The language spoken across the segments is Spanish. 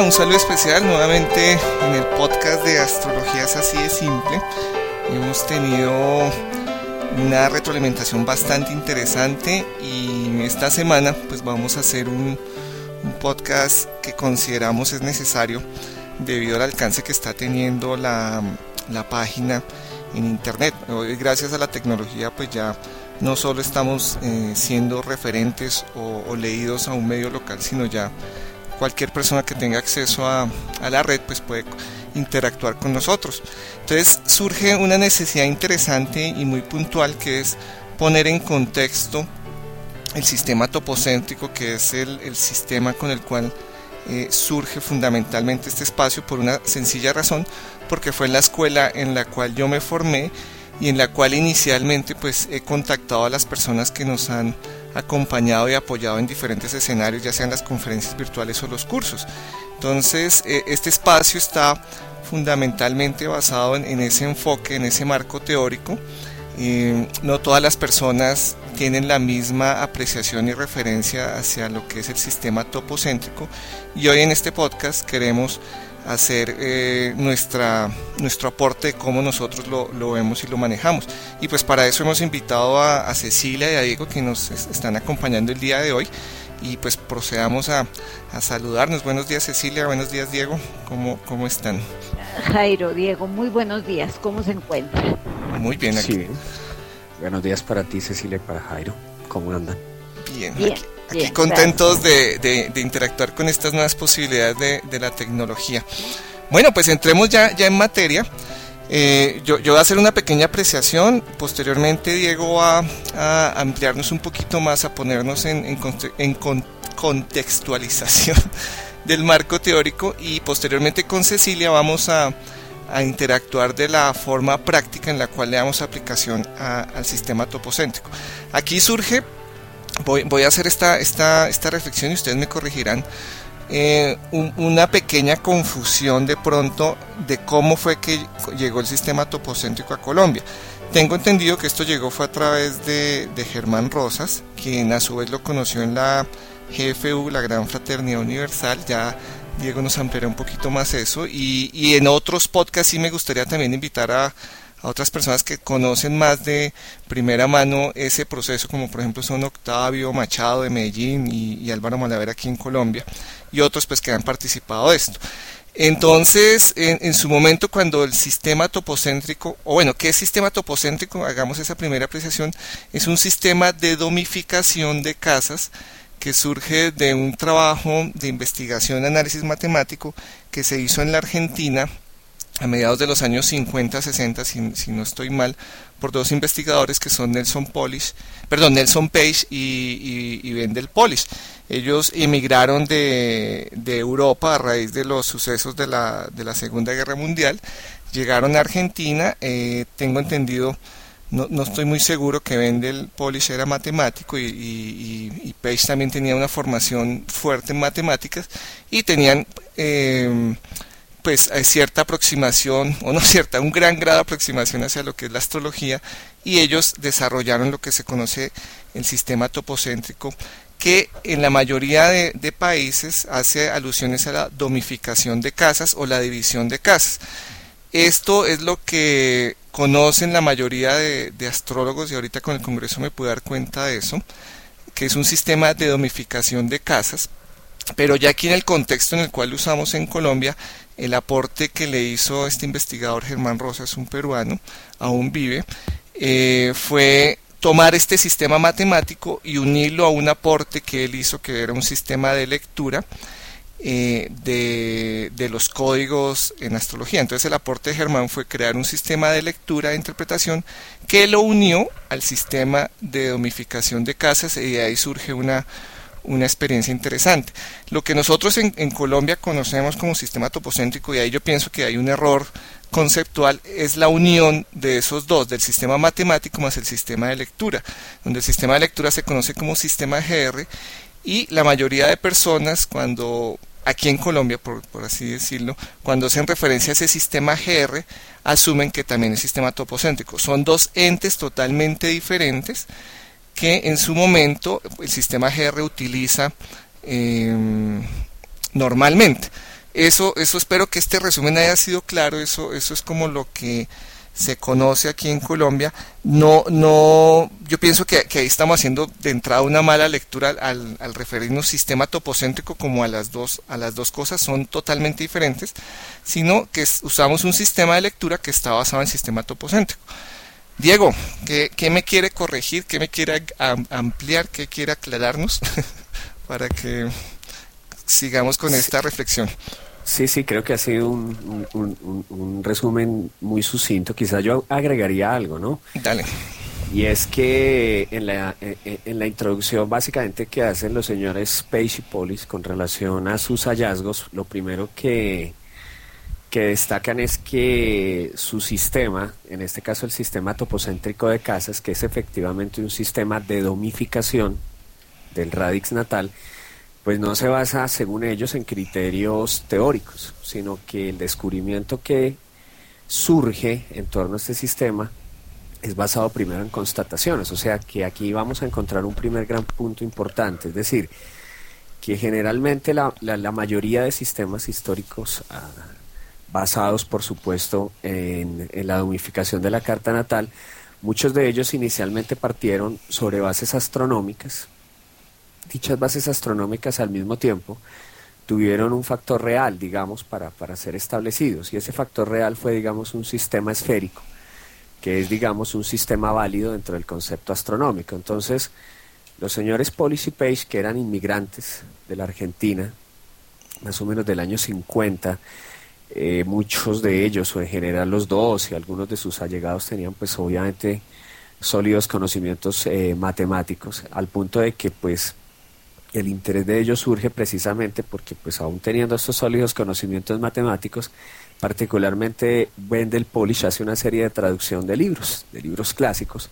Un saludo especial nuevamente en el podcast de Astrologías Así de Simple. Hemos tenido una retroalimentación bastante interesante y esta semana pues vamos a hacer un, podcast que consideramos es necesario debido al alcance que está teniendo la, página en internet. Hoy gracias a la tecnología pues ya no solo estamos eh, siendo referentes o leídos a un medio local, sino ya cualquier persona que tenga acceso a, la red pues puede interactuar con nosotros. Entonces surge una necesidad interesante y muy puntual que es poner en contexto el sistema topocéntrico que es el, sistema con el cual eh, surge fundamentalmente este espacio por una sencilla razón porque fue en la escuela en la cual yo me formé y en la cual inicialmente pues he contactado a las personas que nos han acompañado y apoyado en diferentes escenarios, ya sean las conferencias virtuales o los cursos. Entonces, eh, este espacio está fundamentalmente basado en, ese enfoque, en ese marco teórico. no todas las personas tienen la misma apreciación y referencia hacia lo que es el sistema topocéntrico y hoy en este podcast queremos hacer eh, nuestra, nuestro aporte de cómo nosotros lo, vemos y lo manejamos. Y pues para eso hemos invitado a, Cecilia y a Diego que nos están acompañando el día de hoy y pues procedamos a, saludarnos. Buenos días Cecilia, buenos días Diego, ¿cómo, cómo están? Jairo, Diego, muy buenos días, ¿cómo se encuentran? Muy bien aquí. Buenos días para ti Cecilia y para Jairo, ¿cómo andan? Bien, bien. Aquí contentos de, interactuar con estas nuevas posibilidades de, la tecnología. Bueno, pues entremos ya, ya en materia. Eh, yo, voy a hacer una pequeña apreciación, posteriormente Diego va a ampliarnos un poquito más, a ponernos en, contextualización del marco teórico y posteriormente con Cecilia vamos a, interactuar de la forma práctica en la cual le damos aplicación al sistema topocéntrico. Aquí surge voy, a hacer esta, esta, esta reflexión y ustedes me corregirán. Eh, una pequeña confusión de pronto de cómo fue que llegó el sistema topocéntrico a Colombia. Tengo entendido que esto llegó fue a través de, Germán Rosas, quien a su vez lo conoció en la GFU, la Gran Fraternidad Universal. Ya Diego nos ampliará un poquito más eso. Y, y en otros podcasts sí me gustaría también invitar a, a otras personas que conocen más de primera mano ese proceso, como por ejemplo son Octavio Machado de Medellín y, Álvaro Malaver aquí en Colombia, y otros pues que han participado de esto. Entonces, en, su momento, cuando el sistema topocéntrico, o bueno, ¿qué es sistema topocéntrico? Hagamos esa primera apreciación. Es un sistema de domificación de casas que surge de un trabajo de investigación, análisis matemático que se hizo en la Argentina a mediados de los años 50, 60, si, si, no estoy mal, por dos investigadores que son Nelson Polish, perdón, Nelson Page y, y, Wendell Polish. Ellos emigraron de, de, Europa a raíz de los sucesos de la, de la Segunda Guerra Mundial, llegaron a Argentina, eh, tengo entendido, no, no, estoy muy seguro que Wendell Polish era matemático y, y, Page también tenía una formación fuerte en matemáticas y tenían... Eh, pues hay cierta aproximación, o no cierta, un gran grado de aproximación hacia lo que es la astrología, y ellos desarrollaron lo que se conoce el sistema topocéntrico, que en la mayoría de, países hace alusiones a la domificación de casas o la división de casas. Esto es lo que conocen la mayoría de, de astrólogos, y ahorita con el Congreso me pude dar cuenta de eso, que es un sistema de domificación de casas, pero ya aquí en el contexto en el cual usamos en Colombia, el aporte que le hizo este investigador Germán Rosas, un peruano, aún vive, eh, fue tomar este sistema matemático y unirlo a un aporte que él hizo, que era un sistema de lectura eh, de, de, los códigos en astrología. Entonces el aporte de Germán fue crear un sistema de lectura e interpretación que lo unió al sistema de domificación de casas y de ahí surge una una experiencia interesante. Lo que nosotros en, Colombia conocemos como sistema topocéntrico, y ahí yo pienso que hay un error conceptual, es la unión de esos dos, del sistema matemático más el sistema de lectura, donde el sistema de lectura se conoce como sistema GR, y la mayoría de personas cuando aquí en Colombia, por, por, así decirlo, cuando hacen referencia a ese sistema GR, asumen que también es sistema topocéntrico. Son dos entes totalmente diferentes que en su momento el sistema GR utiliza em, normalmente. Eso, eso espero que este resumen haya sido claro, eso, eso es como lo que se conoce aquí en Colombia. No, no, yo pienso que, ahí estamos haciendo de entrada una mala lectura al, al, referirnos sistema topocéntrico como a las dos, a las dos cosas son totalmente diferentes, sino que usamos un sistema de lectura que está basado en sistema topocéntrico. Diego, ¿qué, qué me quiere corregir? ¿Qué me quiere ampliar? ¿Qué quiere aclararnos? para que sigamos con esta reflexión. Sí, sí, creo que ha sido un, resumen muy sucinto. Quizá yo agregaría algo, ¿no? Dale. Y es que en la, en la introducción básicamente que hacen los señores Page y Polis con relación a sus hallazgos, lo primero que, que destacan es que su sistema, en este caso el sistema topocéntrico de casas, que es efectivamente un sistema de domificación del radix natal, pues no se basa, según ellos, en criterios teóricos, sino que el descubrimiento que surge en torno a este sistema es basado primero en constataciones, o sea que aquí vamos a encontrar un primer gran punto importante, es decir, que generalmente la, la, mayoría de sistemas históricos ah, basados, por supuesto, en, la domificación de la carta natal, muchos de ellos inicialmente partieron sobre bases astronómicas, dichas bases astronómicas al mismo tiempo tuvieron un factor real, digamos, para, para ser establecidos. Y ese factor real fue, digamos, un sistema esférico, que es, digamos, un sistema válido dentro del concepto astronómico. Entonces, los señores Polis y Page, que eran inmigrantes de la Argentina, más o menos del año 50, eh, muchos de ellos, o en general los dos y algunos de sus allegados tenían pues obviamente sólidos conocimientos eh, matemáticos, al punto de que pues el interés de ellos surge precisamente porque pues aún teniendo estos sólidos conocimientos matemáticos, particularmente Wendell Polish hace una serie de traducción de libros, de libros clásicos,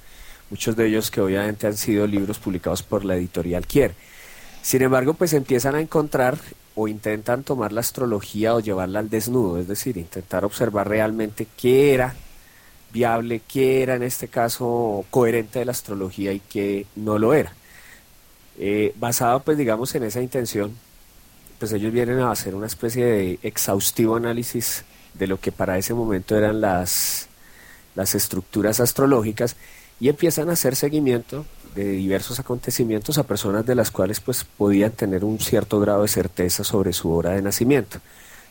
muchos de ellos que obviamente han sido libros publicados por la editorial Kier. Sin embargo, pues empiezan a encontrar o intentan tomar la astrología o llevarla al desnudo, es decir, intentar observar realmente qué era viable, qué era en este caso coherente de la astrología y qué no lo era. Eh, basado pues digamos en esa intención, pues ellos vienen a hacer una especie de exhaustivo análisis de lo que para ese momento eran las, las estructuras astrológicas y empiezan a hacer seguimiento diversos acontecimientos a personas de las cuales pues podían tener un cierto grado de certeza sobre su hora de nacimiento.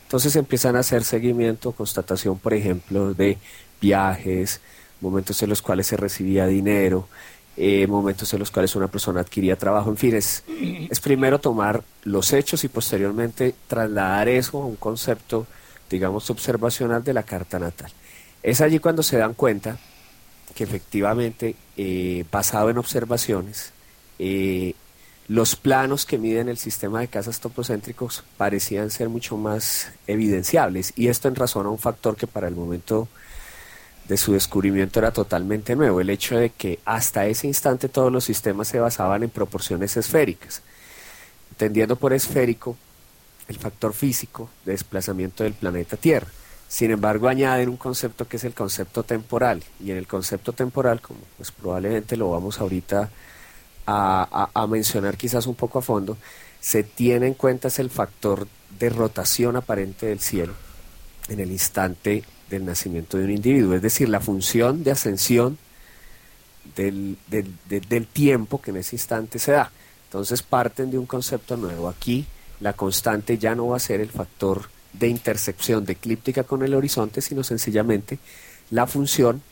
Entonces empiezan a hacer seguimiento, constatación, por ejemplo, de viajes, momentos en los cuales se recibía dinero, eh, momentos en los cuales una persona adquiría trabajo. En fin, es, es primero tomar los hechos y posteriormente trasladar eso a un concepto, digamos, observacional de la carta natal. Es allí cuando se dan cuenta que efectivamente, eh, basado en observaciones, eh, los planos que miden el sistema de casas topocéntricos parecían ser mucho más evidenciables y esto en razón a un factor que para el momento de su descubrimiento era totalmente nuevo, el hecho de que hasta ese instante todos los sistemas se basaban en proporciones esféricas, entendiendo por esférico el factor físico de desplazamiento del planeta Tierra. Sin embargo, añaden un concepto que es el concepto temporal, y en el concepto temporal, como pues probablemente lo vamos ahorita a, mencionar quizás un poco a fondo, se tiene en cuenta es el factor de rotación aparente del cielo en el instante del nacimiento de un individuo, es decir, la función de ascensión del, del, tiempo que en ese instante se da. Entonces parten de un concepto nuevo. Aquí la constante ya no va a ser el factor de intersección de eclíptica con el horizonte, sino sencillamente la función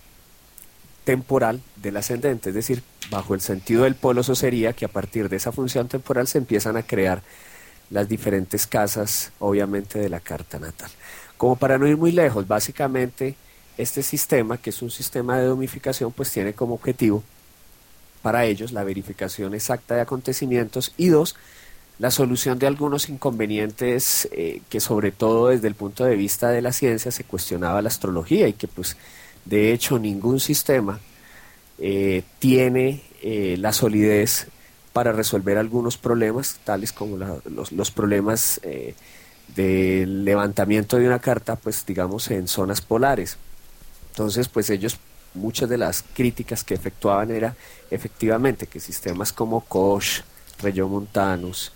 temporal del ascendente, es decir, bajo el sentido del polo eso sería que a partir de esa función temporal se empiezan a crear las diferentes casas, obviamente, de la carta natal. Como para no ir muy lejos, básicamente este sistema, que es un sistema de domificación, pues tiene como objetivo para ellos la verificación exacta de acontecimientos y dos, la solución de algunos inconvenientes eh, que sobre todo desde el punto de vista de la ciencia se cuestionaba la astrología y que pues de hecho ningún sistema eh, tiene eh, la solidez para resolver algunos problemas, tales como los, los, problemas del levantamiento de una carta, pues digamos, en zonas polares. Entonces, pues ellos, muchas de las críticas que efectuaban era efectivamente que sistemas como Koch, Montanus,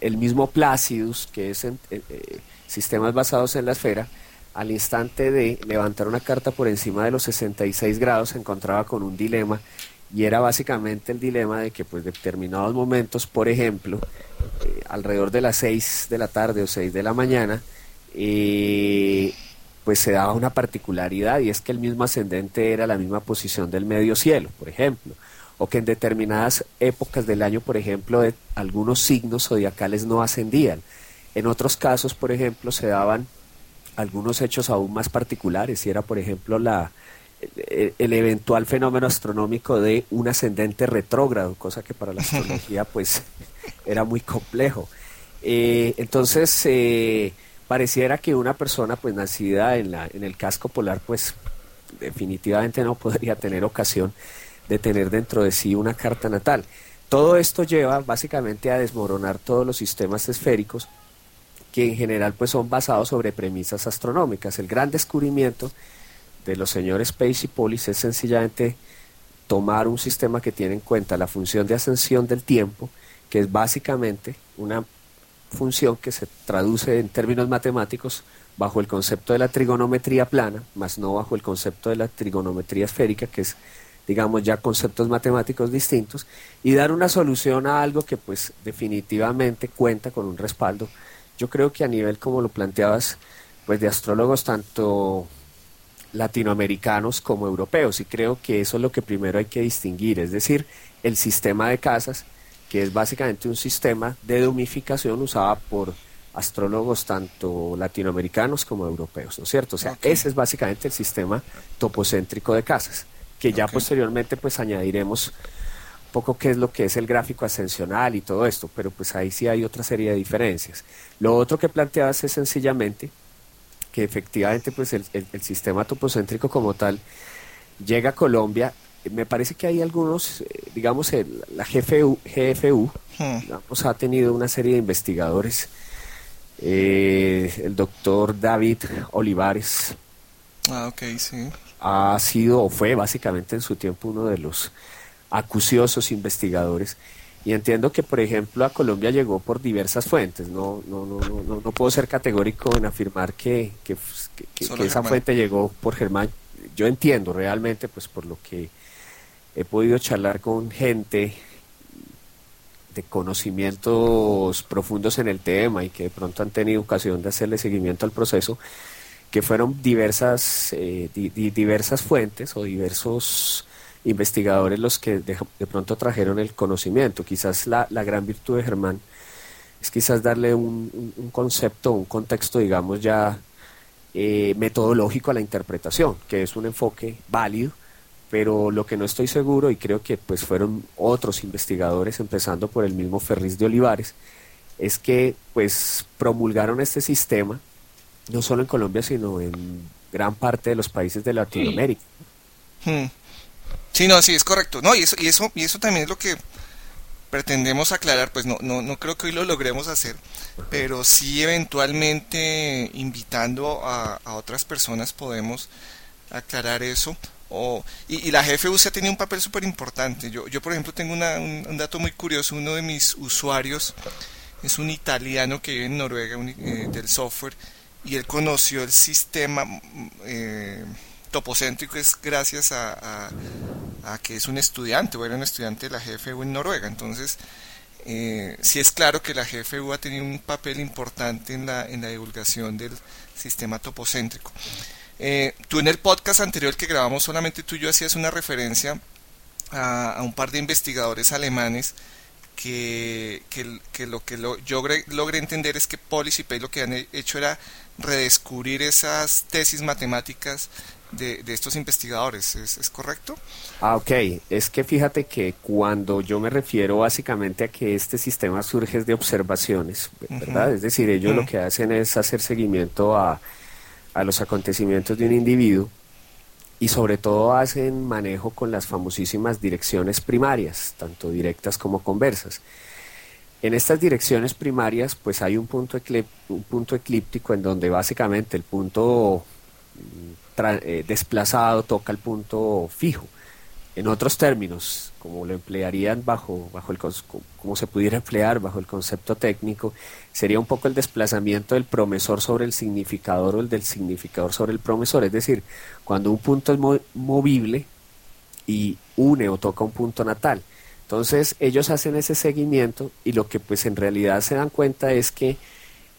el mismo Placidus, que es eh, eh, sistemas basados en la esfera, al instante de levantar una carta por encima de los 66 grados se encontraba con un dilema y era básicamente el dilema de que pues determinados momentos, por ejemplo, eh, alrededor de las 6 de la tarde o 6 de la mañana, eh, pues se daba una particularidad y es que el mismo ascendente era la misma posición del medio cielo, por ejemplo, o que en determinadas épocas del año, por ejemplo, de algunos signos zodiacales no ascendían. En otros casos, por ejemplo, se daban algunos hechos aún más particulares, y era, por ejemplo, la, el, eventual fenómeno astronómico de un ascendente retrógrado, cosa que para la astrología pues era muy complejo. Eh, entonces, eh, pareciera que una persona pues nacida en, la, en el casco polar pues definitivamente no podría tener ocasión de tener dentro de sí una carta natal. Todo esto lleva básicamente a desmoronar todos los sistemas esféricos que en general pues son basados sobre premisas astronómicas. El gran descubrimiento de los señores Pace y Polis es sencillamente tomar un sistema que tiene en cuenta la función de ascensión del tiempo, que es básicamente una función que se traduce en términos matemáticos bajo el concepto de la trigonometría plana, más no bajo el concepto de la trigonometría esférica, que es, digamos, ya conceptos matemáticos distintos, y dar una solución a algo que pues definitivamente cuenta con un respaldo. Yo creo que a nivel, como lo planteabas, pues de astrólogos tanto latinoamericanos como europeos, y creo que eso es lo que primero hay que distinguir, es decir, el sistema de casas, que es básicamente un sistema de domificación usada por astrólogos tanto latinoamericanos como europeos, ¿no es cierto? O sea, ese es básicamente el sistema topocéntrico de casas, que ya posteriormente pues añadiremos un poco qué es lo que es el gráfico ascensional y todo esto, pero pues ahí sí hay otra serie de diferencias. Lo otro que planteabas es sencillamente que efectivamente pues el, sistema topocéntrico como tal llega a Colombia. Me parece que hay algunos, eh, digamos, la GFU, GFU hmm. ha tenido una serie de investigadores. Eh, el doctor David Olivares ah, sí. Ha sido o fue básicamente en su tiempo uno de los acuciosos investigadores y entiendo que, por ejemplo, a Colombia llegó por diversas fuentes. No, no, no, no, no puedo ser categórico en afirmar que, que, esa fuente llegó por Germán. Yo entiendo realmente, pues por lo que he podido charlar con gente de conocimientos profundos en el tema y que de pronto han tenido ocasión de hacerle seguimiento al proceso, que fueron diversas, eh, diversas fuentes o diversos investigadores los que de, pronto trajeron el conocimiento. Quizás la, gran virtud de Germán es quizás darle un, concepto, un contexto, digamos, ya eh, metodológico a la interpretación, que es un enfoque válido, pero lo que no estoy seguro, y creo que pues fueron otros investigadores, empezando por el mismo Ferris de Olivares, es que pues promulgaron este sistema, no solo en Colombia, sino en gran parte de los países de Latinoamérica. Hmm. Sí, no, sí, es correcto. No, y eso, y eso, y eso también es lo que pretendemos aclarar, pues no, no, no creo que hoy lo logremos hacer, pero sí eventualmente invitando a, otras personas podemos aclarar eso. O, y, la GFU se ha tenido un papel súper importante. Yo, yo, por ejemplo, tengo un, dato muy curioso. Uno de mis usuarios es un italiano que vive en Noruega eh, del software y él conoció el sistema eh, topocéntrico es gracias a, que es un estudiante, o era un estudiante de la GFU en Noruega. Entonces, eh, sí es claro que la GFU ha tenido un papel importante en la, en la divulgación del sistema topocéntrico. Eh, tú en el podcast anterior que grabamos solamente tú y yo hacías una referencia a, un par de investigadores alemanes que, que, lo que lo, yo logré entender es que Polis y Pay lo que han hecho era redescubrir esas tesis matemáticas de, estos investigadores, ¿es, correcto? Ah, ok. Es que fíjate que cuando yo me refiero básicamente a que este sistema surge de observaciones, ¿verdad? Es decir, ellos lo que hacen es hacer seguimiento a, a los acontecimientos de un individuo y sobre todo hacen manejo con las famosísimas direcciones primarias, tanto directas como conversas. En estas direcciones primarias, pues hay un punto, un punto eclíptico en donde básicamente el punto eh, desplazado toca el punto fijo. en otros términos, como lo emplearían bajo, bajo el, como se pudiera emplear bajo el concepto técnico, sería un poco el desplazamiento del promesor sobre el significador o el del significador sobre el promesor. Es decir, cuando un punto es movible y une o toca un punto natal. Entonces ellos hacen ese seguimiento y lo que pues en realidad se dan cuenta es que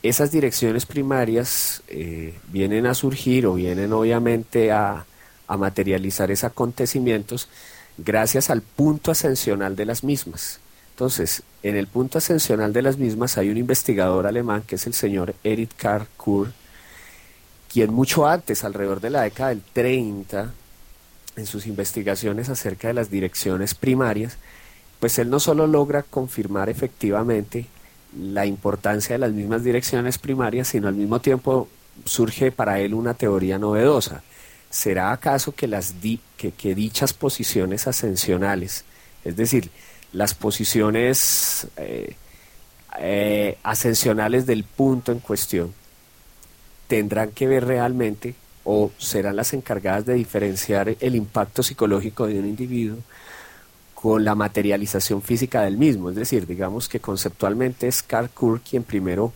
esas direcciones primarias eh, vienen a surgir o vienen obviamente a materializar esos acontecimientos gracias al punto ascensional de las mismas. Entonces, en el punto ascensional de las mismas hay un investigador alemán que es el señor Erich Karl Kur, quien mucho antes, alrededor de la década del 30, en sus investigaciones acerca de las direcciones primarias, pues él no solo logra confirmar efectivamente la importancia de las mismas direcciones primarias, sino al mismo tiempo surge para él una teoría novedosa, ¿será acaso que, las que, dichas posiciones ascensionales, es decir, las posiciones eh, eh, ascensionales del punto en cuestión, tendrán que ver realmente o serán las encargadas de diferenciar el impacto psicológico de un individuo con la materialización física del mismo? Es decir, digamos que conceptualmente es Karl Kurr quien primero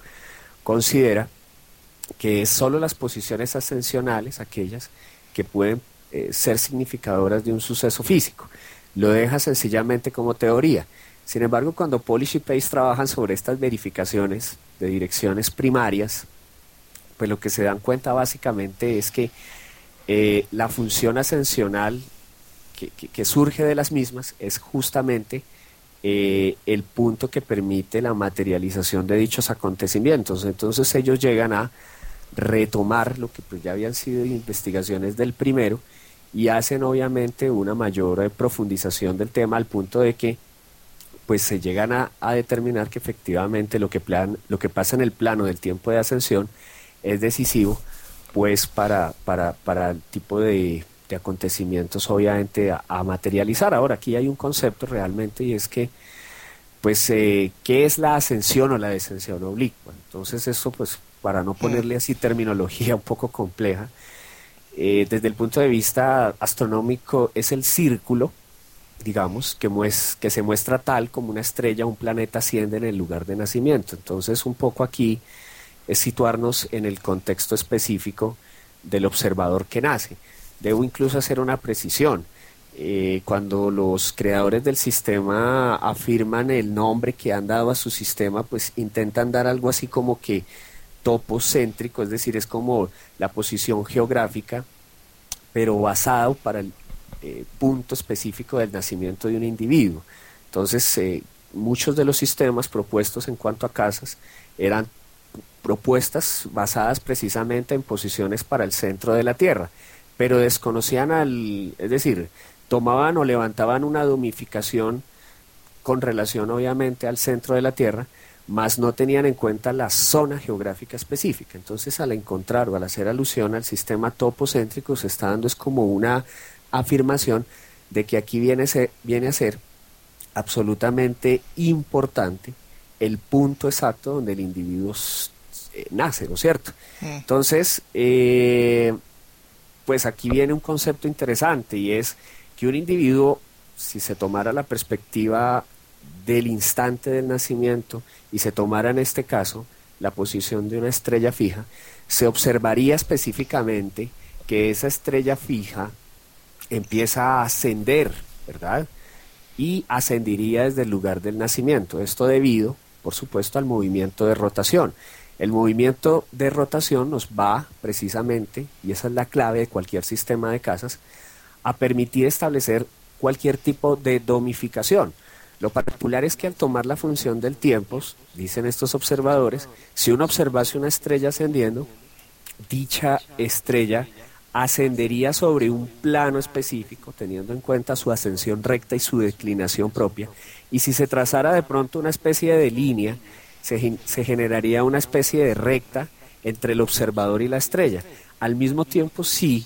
considera que es solo las posiciones ascensionales, aquellas que pueden eh, ser significadoras de un suceso físico. Lo deja sencillamente como teoría. Sin embargo, cuando Polish y Pace trabajan sobre estas verificaciones de direcciones primarias, pues lo que se dan cuenta básicamente es que eh, la función ascensional que, surge de las mismas es justamente eh, el punto que permite la materialización de dichos acontecimientos. Entonces ellos llegan a retomar lo que pues ya habían sido investigaciones del primero y hacen obviamente una mayor eh, profundización del tema al punto de que pues se llegan a, determinar que efectivamente lo que, plan, lo que pasa en el plano del tiempo de ascensión es decisivo pues para, para, para el tipo de, acontecimientos obviamente a, materializar. Ahora aquí hay un concepto realmente y es que pues eh, qué es la ascensión o la descensión oblicua. Entonces eso pues para no ponerle así terminología un poco compleja, eh, desde el punto de vista astronómico es el círculo, digamos, que, que se muestra tal como una estrella, un planeta asciende en el lugar de nacimiento. Entonces, un poco aquí es situarnos en el contexto específico del observador que nace. Debo incluso hacer una precisión. Eh, cuando los creadores del sistema afirman el nombre que han dado a su sistema, pues intentan dar algo así como que topocéntrico, es decir, es como la posición geográfica, pero basado para el eh, punto específico del nacimiento de un individuo. Entonces, eh, muchos de los sistemas propuestos en cuanto a casas eran propuestas basadas precisamente en posiciones para el centro de la Tierra, pero desconocían al, es decir, tomaban o levantaban una domificación con relación obviamente al centro de la Tierra, más no tenían en cuenta la zona geográfica específica. Entonces, al encontrar o al hacer alusión al sistema topocéntrico, se está dando es como una afirmación de que aquí viene, viene a ser absolutamente importante el punto exacto donde el individuo eh, nace, ¿no es cierto? Entonces, eh, pues aquí viene un concepto interesante y es que un individuo, si se tomara la perspectiva del instante del nacimiento y se tomara en este caso la posición de una estrella fija, se observaría específicamente que esa estrella fija empieza a ascender, ¿verdad? Y ascendería desde el lugar del nacimiento. Esto debido, por supuesto, al movimiento de rotación. El movimiento de rotación nos va precisamente, y esa es la clave de cualquier sistema de casas, a permitir establecer cualquier tipo de domificación. Lo particular es que al tomar la función del tiempo, dicen estos observadores, si uno observase una estrella ascendiendo, dicha estrella ascendería sobre un plano específico, teniendo en cuenta su ascensión recta y su declinación propia, y si se trazara de pronto una especie de línea, se, se generaría una especie de recta entre el observador y la estrella. Al mismo tiempo, si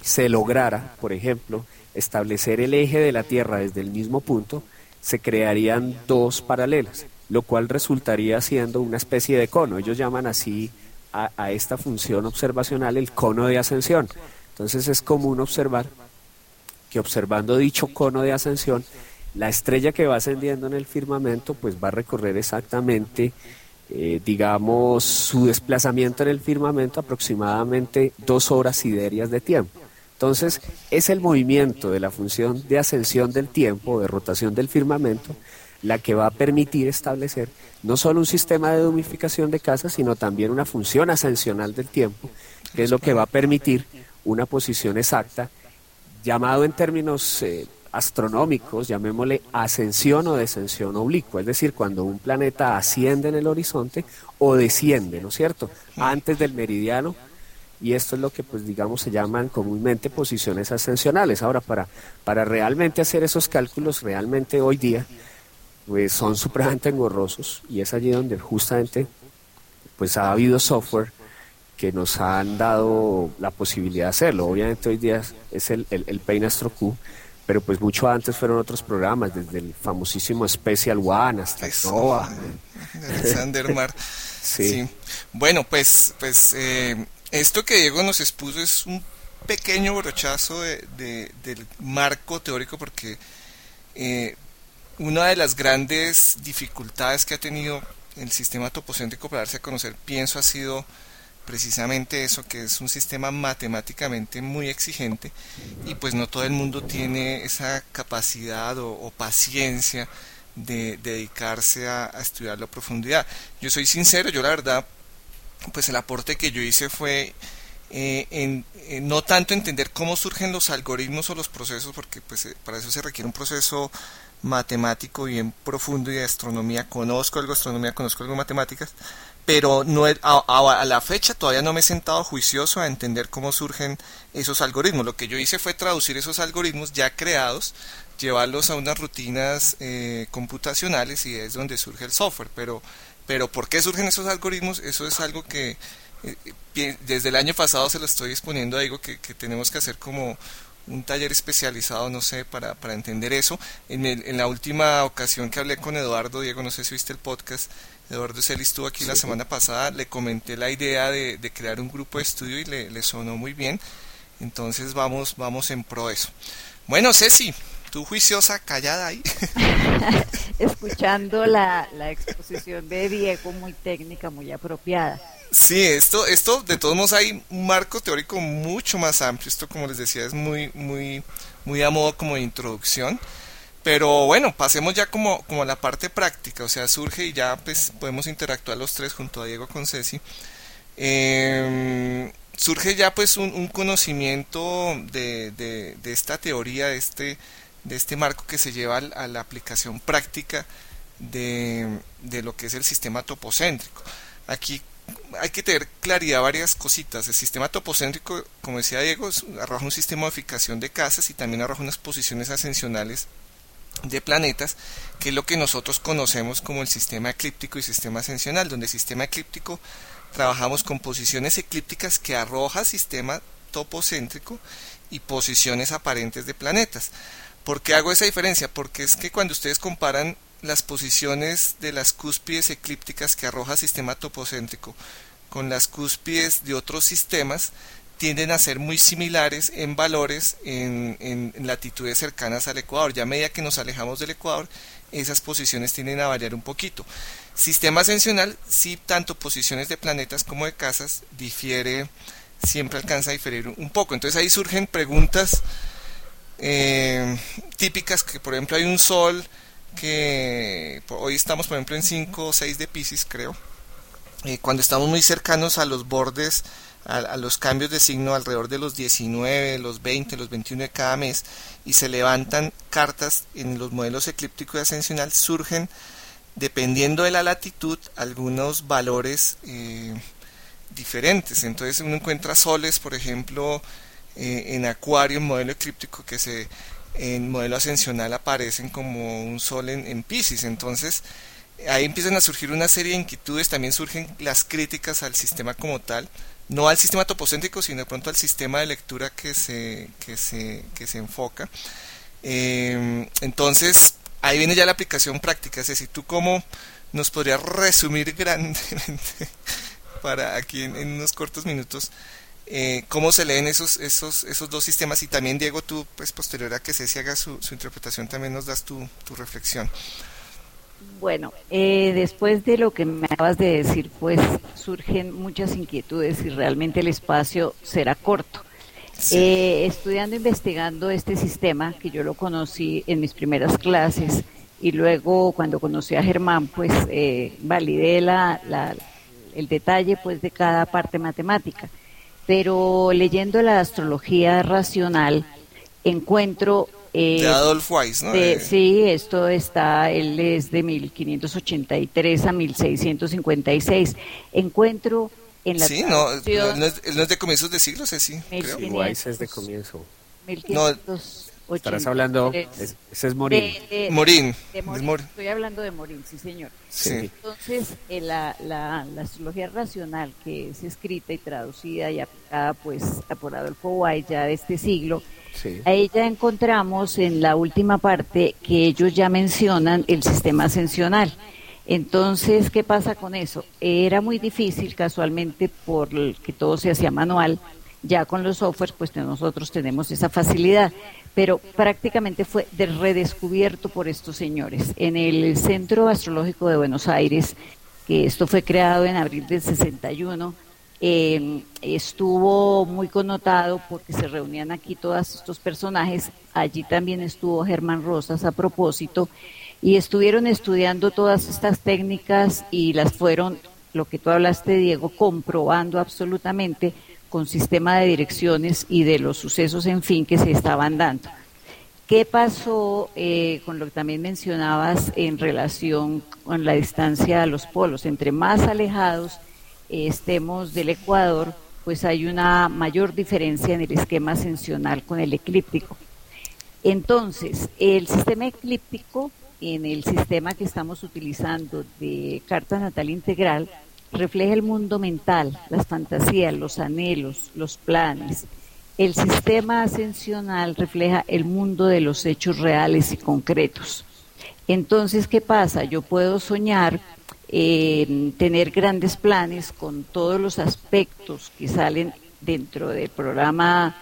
se lograra, por ejemplo, establecer el eje de la Tierra desde el mismo punto, se crearían dos paralelas, lo cual resultaría siendo una especie de cono. Ellos llaman así a, esta función observacional el cono de ascensión. Entonces es común observar que observando dicho cono de ascensión, la estrella que va ascendiendo en el firmamento pues va a recorrer exactamente, eh, digamos, su desplazamiento en el firmamento aproximadamente dos horas siderias de tiempo. Entonces, es el movimiento de la función de ascensión del tiempo, de rotación del firmamento, la que va a permitir establecer no solo un sistema de domificación de casas, sino también una función ascensional del tiempo, que es lo que va a permitir una posición exacta, llamado en términos eh, astronómicos, llamémosle ascensión o descensión oblicua, es decir, cuando un planeta asciende en el horizonte o desciende, ¿no es cierto? Antes del meridiano, y esto es lo que pues digamos se llaman comúnmente posiciones ascensionales. Ahora, para, para realmente hacer esos cálculos, realmente hoy día, pues son supremamente engorrosos, y es allí donde justamente pues ha habido software que nos han dado la posibilidad de hacerlo. Obviamente hoy día es el, el, el Painastro Q, pero pues mucho antes fueron otros programas, desde el famosísimo Special One hasta Nova. Alexander Mar. sí. Bueno, pues, pues eh, esto que Diego nos expuso es un pequeño brochazo de, de, del marco teórico porque eh, una de las grandes dificultades que ha tenido el sistema topocéntrico para darse a conocer, pienso, ha sido precisamente eso, que es un sistema matemáticamente muy exigente y pues no todo el mundo tiene esa capacidad o, paciencia de, dedicarse a, estudiarlo a profundidad. Yo soy sincero, yo la verdad, pues el aporte que yo hice fue eh, en, no tanto entender cómo surgen los algoritmos o los procesos, porque pues eh, para eso se requiere un proceso matemático bien profundo y de astronomía, conozco algo de astronomía, conozco algo de matemáticas, pero no a, la fecha todavía no me he sentado juicioso a entender cómo surgen esos algoritmos. Lo que yo hice fue traducir esos algoritmos ya creados, llevarlos a unas rutinas eh, computacionales y es donde surge el software. Pero, pero ¿por qué surgen esos algoritmos? Eso es algo que eh, desde el año pasado se lo estoy exponiendo a Diego que, que tenemos que hacer como un taller especializado, no sé, para, para entender eso. En, el, en la última ocasión que hablé con Eduardo, Diego, no sé si viste el podcast, Eduardo Celi estuvo aquí la semana pasada, le comenté la idea de, crear un grupo de estudio y le, sonó muy bien. Entonces vamos, vamos en pro eso. Bueno, Ceci, tú juiciosa, callada ahí. Escuchando la, la exposición de Diego, muy técnica, muy apropiada. Sí, esto, esto de todos modos hay un marco teórico mucho más amplio. Esto, como les decía, es muy, muy, muy a modo como de introducción. Pero bueno, pasemos ya como, como a la parte práctica, o sea, surge y ya pues podemos interactuar los tres junto a Diego con Ceci. Em, surge ya pues un, conocimiento de, de, esta teoría, de este, de este marco que se lleva a la aplicación práctica de, de lo que es el sistema topocéntrico. Aquí hay que tener claridad varias cositas. El sistema topocéntrico, como decía Diego, arroja un sistema de modificación de casas y también arroja unas posiciones ascensionales de planetas, que es lo que nosotros conocemos como el sistema eclíptico y sistema ascensional, donde el sistema eclíptico trabajamos con posiciones eclípticas que arroja sistema topocéntrico y posiciones aparentes de planetas. ¿Por qué hago esa diferencia? Porque es que cuando ustedes comparan las posiciones de las cúspides eclípticas que arroja sistema topocéntrico con las cúspides de otros sistemas, tienden a ser muy similares en valores en, latitudes cercanas al Ecuador. Ya a medida que nos alejamos del Ecuador, esas posiciones tienden a variar un poquito. Sistema ascensional, sí, tanto posiciones de planetas como de casas, difiere, siempre alcanza a diferir un poco. Entonces ahí surgen preguntas eh, típicas, que por ejemplo hay un Sol que hoy estamos por ejemplo en 5 o 6 de Pisces, creo. Eh, cuando estamos muy cercanos a los bordes a, los cambios de signo alrededor de los 19, los 20, los 21 de cada mes y se levantan cartas en los modelos eclíptico y ascensional, surgen, dependiendo de la latitud, algunos valores eh, diferentes. Entonces uno encuentra soles, por ejemplo, eh, en Acuario, en modelo eclíptico, que se en modelo ascensional aparecen como un sol en, en Pisces. Entonces, ahí empiezan a surgir una serie de inquietudes, también surgen las críticas al sistema como tal, no al sistema topocéntrico, sino de pronto al sistema de lectura que se, que se, que se enfoca. Eh, entonces, ahí viene ya la aplicación práctica, es decir, tú cómo nos podrías resumir grandemente para aquí en, unos cortos minutos eh, cómo se leen esos, esos, esos dos sistemas y también Diego, tú pues posterior a que Ceci haga su, su interpretación también nos das tu, tu reflexión. Bueno, eh, después de lo que me acabas de decir, pues surgen muchas inquietudes y realmente el espacio será corto. Eh, estudiando, investigando este sistema, que yo lo conocí en mis primeras clases, y luego cuando conocí a Germán, pues eh, validé la, el detalle pues de cada parte matemática. Pero leyendo la astrología racional, encuentro eh, de Adolf Weiss, ¿no? sí, esto está, él es de 1583 a 1656. Encuentro en la Sí, no, no, es, no es de comienzos de siglo, sí, creo. Weiss es de comienzo. 1500, Estarás hablando, ese es Morín. Morín. Estoy hablando de Morín, sí señor. Entonces, eh, la, la, la, astrología racional que es escrita y traducida y aplicada pues por Adolfo Weiss ya de este siglo, Ahí ya encontramos en la última parte que ellos ya mencionan el sistema ascensional. Entonces, ¿qué pasa con eso? Era muy difícil casualmente por que todo se hacía manual. Ya con los softwares, pues nosotros tenemos esa facilidad, pero prácticamente fue de redescubierto por estos señores. En el Centro Astrológico de Buenos Aires, que esto fue creado en abril del 61, eh, estuvo muy connotado porque se reunían aquí todos estos personajes. Allí también estuvo Germán Rosas a propósito y estuvieron estudiando todas estas técnicas y las fueron, lo que tú hablaste, Diego, comprobando absolutamente con sistema de direcciones y de los sucesos, en fin, que se estaban dando. ¿Qué pasó eh, con lo que también mencionabas en relación con la distancia a los polos? Entre más alejados, estemos del Ecuador, pues hay una mayor diferencia en el esquema ascensional con el eclíptico. Entonces, el sistema eclíptico, en el sistema que estamos utilizando de carta natal integral, refleja el mundo mental, las fantasías, los anhelos, los planes. El sistema ascensional refleja el mundo de los hechos reales y concretos. Entonces, ¿qué pasa? Yo puedo soñar tener grandes planes con todos los aspectos que salen dentro del programa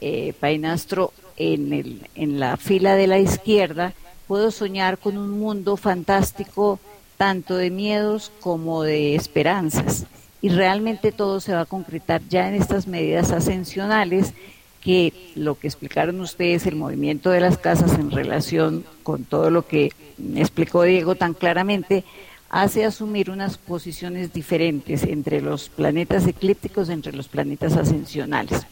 eh, Painastro en, el, en la fila de la izquierda, puedo soñar con un mundo fantástico tanto de miedos como de esperanzas. Y realmente todo se va a concretar ya en estas medidas ascensionales que lo que explicaron ustedes, el movimiento de las casas en relación con todo lo que explicó Diego tan claramente, hace asumir unas posiciones diferentes entre los planetas eclípticos, entre los planetas ascensionales.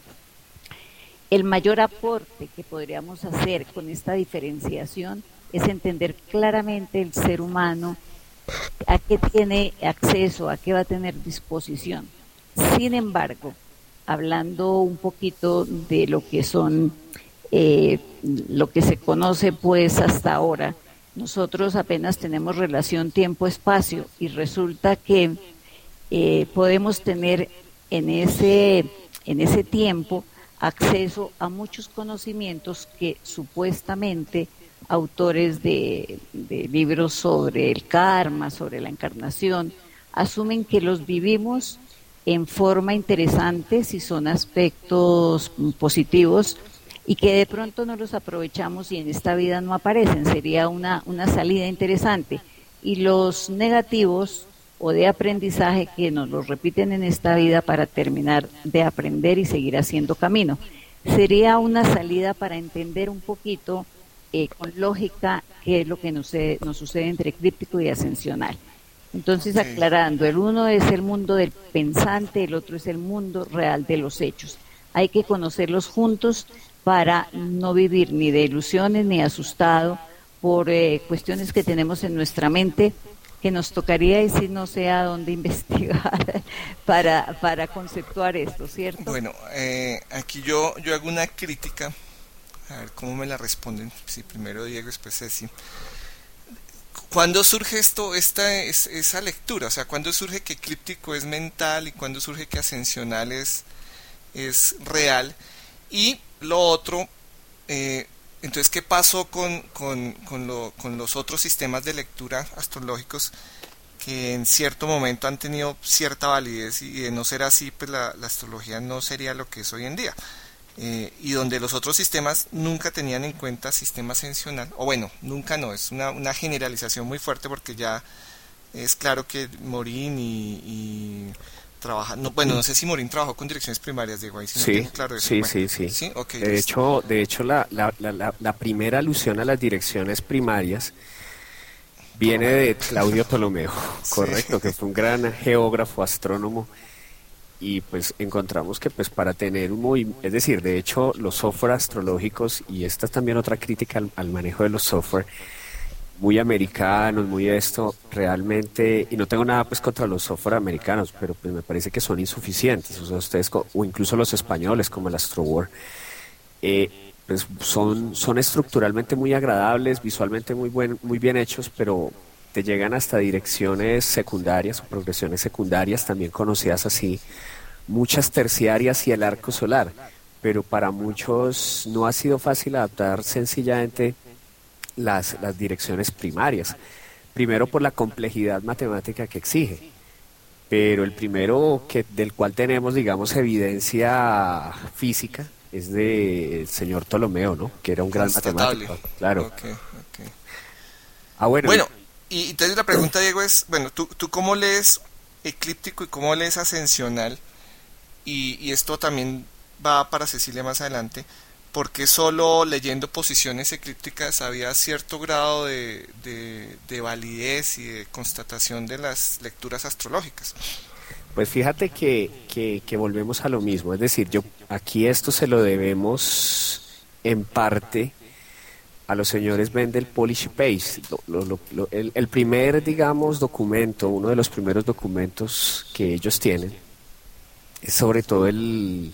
El mayor aporte que podríamos hacer con esta diferenciación es entender claramente el ser humano, a qué tiene acceso, a qué va a tener disposición. Sin embargo, hablando un poquito de lo que son, eh, lo que se conoce pues hasta ahora, nosotros apenas tenemos relación tiempo-espacio y resulta que eh, podemos tener en ese, en ese tiempo acceso a muchos conocimientos que supuestamente autores de, de, libros sobre el karma, sobre la encarnación, asumen que los vivimos en forma interesante si son aspectos positivos y que de pronto no los aprovechamos y en esta vida no aparecen. Sería una, una salida interesante. Y los negativos o de aprendizaje que nos los repiten en esta vida para terminar de aprender y seguir haciendo camino. Sería una salida para entender un poquito eh, con lógica qué es lo que nos, nos sucede entre críptico y ascensional. Entonces, aclarando, el uno es el mundo del pensante, el otro es el mundo real de los hechos. Hay que conocerlos juntos para no vivir ni de ilusiones ni asustado por eh, cuestiones que tenemos en nuestra mente que nos tocaría decir no sé a dónde investigar para, para conceptuar esto, ¿cierto? Bueno, eh, aquí yo, yo hago una crítica, a ver cómo me la responden, si primero Diego, después Ceci. ¿Cuándo surge esto, esta, esa lectura? O sea, ¿cuándo surge que críptico es mental y cuándo surge que ascensional es, es real? Y lo otro, eh, entonces, ¿qué pasó con, con, con, lo, con, los otros sistemas de lectura astrológicos que en cierto momento han tenido cierta validez y de no ser así, pues la, astrología no sería lo que es hoy en día. Eh, y donde los otros sistemas nunca tenían en cuenta sistema ascensional, o bueno, nunca no, es una, una generalización muy fuerte porque ya es claro que Morín y, trabaja, no, bueno, no sé si Morín trabajó con direcciones primarias, Diego, ahí sí, claro Sí, sí, sí, de, hecho, de hecho, la, la, la, la primera alusión a las direcciones primarias Viene de Claudio Ptolomeo, correcto, que fue un gran geógrafo, astrónomo, y pues encontramos que pues para tener un movimiento, es decir, de hecho los software astrológicos, y esta es también otra crítica al, manejo de los software, muy americanos, muy esto, realmente, y no tengo nada pues contra los software americanos, pero pues me parece que son insuficientes, o sea, ustedes, o incluso los españoles como el AstroWar, eh, pues son, son estructuralmente muy agradables, visualmente muy, buen, muy bien hechos, pero te llegan hasta direcciones secundarias o progresiones secundarias, también conocidas así, muchas terciarias y el arco solar, pero para muchos no ha sido fácil adaptar sencillamente las, las direcciones primarias. Primero por la complejidad matemática que exige, pero el primero que, del cual tenemos, digamos, evidencia física es del señor Ptolomeo, ¿no? Que era un gran matemático. Claro. Ah, bueno. Bueno, y entonces la pregunta, Diego, es, bueno, ¿tú, tú cómo lees eclíptico y cómo lees ascensional? Y, y esto también va para Cecilia más adelante, porque solo leyendo posiciones eclípticas había cierto grado de, de validez y de constatación de las lecturas astrológicas. Pues fíjate que, que, volvemos a lo mismo, es decir, yo aquí esto se lo debemos en parte a los señores Bendel Polish Pace. el, primer, digamos, documento, uno de los primeros documentos que ellos tienen, es sobre todo el,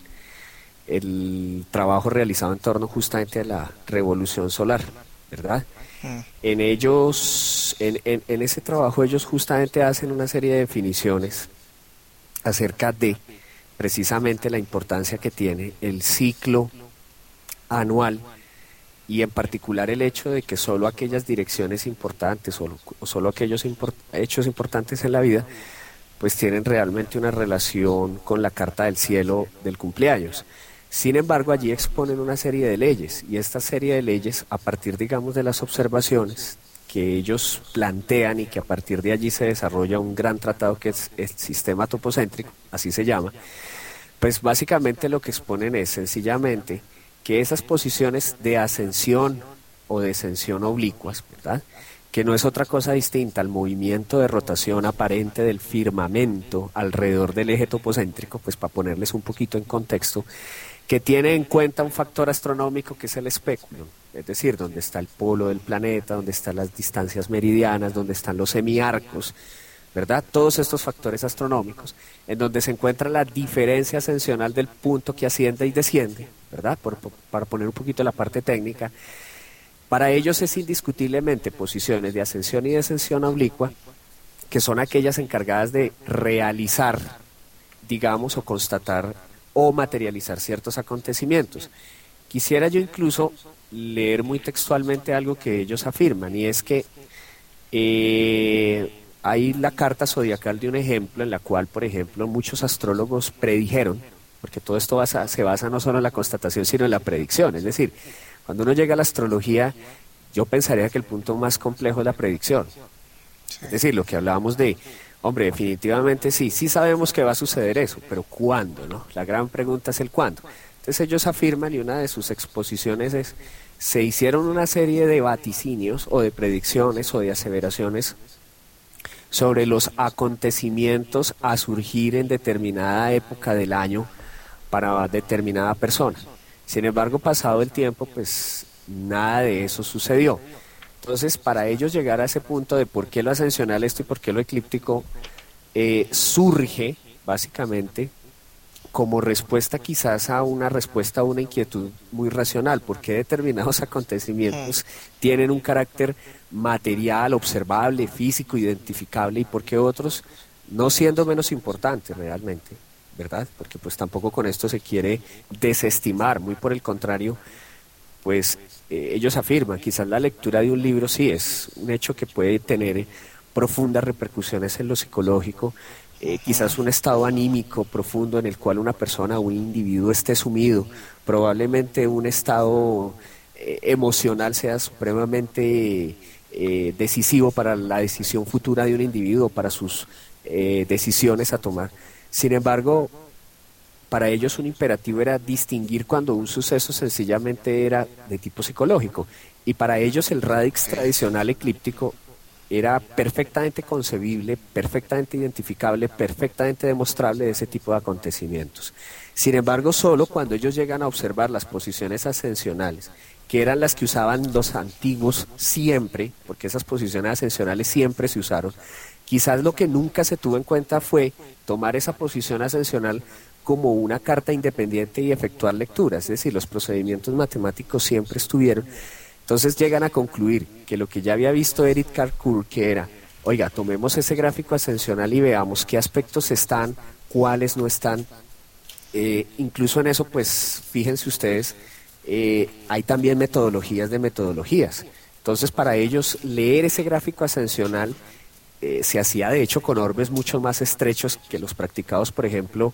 el trabajo realizado en torno justamente a la revolución solar, ¿verdad? Mm. En ellos, en, en, en ese trabajo ellos justamente hacen una serie de definiciones acerca de precisamente la importancia que tiene el ciclo anual y en particular el hecho de que solo aquellas direcciones importantes o solo aquellos hechos importantes en la vida pues tienen realmente una relación con la carta del cielo del cumpleaños. Sin embargo, allí exponen una serie de leyes y esta serie de leyes, a partir, digamos, de las observaciones, que ellos plantean y que a partir de allí se desarrolla un gran tratado que es el sistema topocéntrico, así se llama, pues básicamente lo que exponen es sencillamente que esas posiciones de ascensión o descensión oblicuas, ¿verdad? que no es otra cosa distinta al movimiento de rotación aparente del firmamento alrededor del eje topocéntrico, pues para ponerles un poquito en contexto, que tiene en cuenta un factor astronómico que es el espéculo, es decir, donde está el polo del planeta, donde están las distancias meridianas, donde están los semiarcos, ¿verdad? Todos estos factores astronómicos, en donde se encuentra la diferencia ascensional del punto que asciende y desciende, ¿verdad? para poner un poquito la parte técnica. Para ellos es indiscutiblemente posiciones de ascensión y descensión oblicua, que son aquellas encargadas de realizar, digamos, o constatar o materializar ciertos acontecimientos. Quisiera yo incluso leer muy textualmente algo que ellos afirman, y es que eh, hay la carta zodiacal de un ejemplo en la cual, por ejemplo, muchos astrólogos predijeron, porque todo esto se basa no solo en la constatación, sino en la predicción. Es decir, cuando uno llega a la astrología, yo pensaría que el punto más complejo es la predicción. Es decir, lo que hablábamos de, hombre, definitivamente sí, sí sabemos que va a suceder eso, pero ¿cuándo? no? La gran pregunta es el cuándo. Entonces ellos afirman, y una de sus exposiciones es, se hicieron una serie de vaticinios o de predicciones o de aseveraciones sobre los acontecimientos a surgir en determinada época del año para determinada persona. Sin embargo, pasado el tiempo, pues nada de eso sucedió. Entonces, para ellos llegar a ese punto de por qué lo ascensional esto y por qué lo eclíptico eh, surge, básicamente, como respuesta quizás a una respuesta a una inquietud muy racional, porque determinados acontecimientos mm. tienen un carácter material, observable, físico, identificable, y por qué otros no siendo menos importantes realmente, ¿verdad? Porque pues tampoco con esto se quiere desestimar, muy por el contrario, pues eh, ellos afirman, quizás la lectura de un libro sí es un hecho que puede tener profundas repercusiones en lo psicológico, eh, quizás un estado anímico profundo en el cual una persona o un individuo esté sumido, probablemente un estado eh, emocional sea supremamente decisivo para la decisión futura de un individuo, para sus decisiones a tomar. Sin embargo, para ellos un imperativo era distinguir cuando un suceso sencillamente era de tipo psicológico. Y para ellos el radix tradicional eclíptico era perfectamente concebible, perfectamente identificable, perfectamente demostrable de ese tipo de acontecimientos. Sin embargo, solo cuando ellos llegan a observar las posiciones ascensionales, que eran las que usaban los antiguos siempre, porque esas posiciones ascensionales siempre se usaron, quizás lo que nunca se tuvo en cuenta fue tomar esa posición ascensional como una carta independiente y efectuar lecturas, es decir, los procedimientos matemáticos siempre estuvieron entonces llegan a concluir que lo que ya había visto Eric Carcourt, que era, oiga, tomemos ese gráfico ascensional y veamos qué aspectos están, cuáles no están. Eh, incluso en eso, pues fíjense ustedes, eh, hay también metodologías de metodologías. Entonces, para ellos, leer ese gráfico ascensional eh, se hacía de hecho con orbes mucho más estrechos que los practicados, por ejemplo,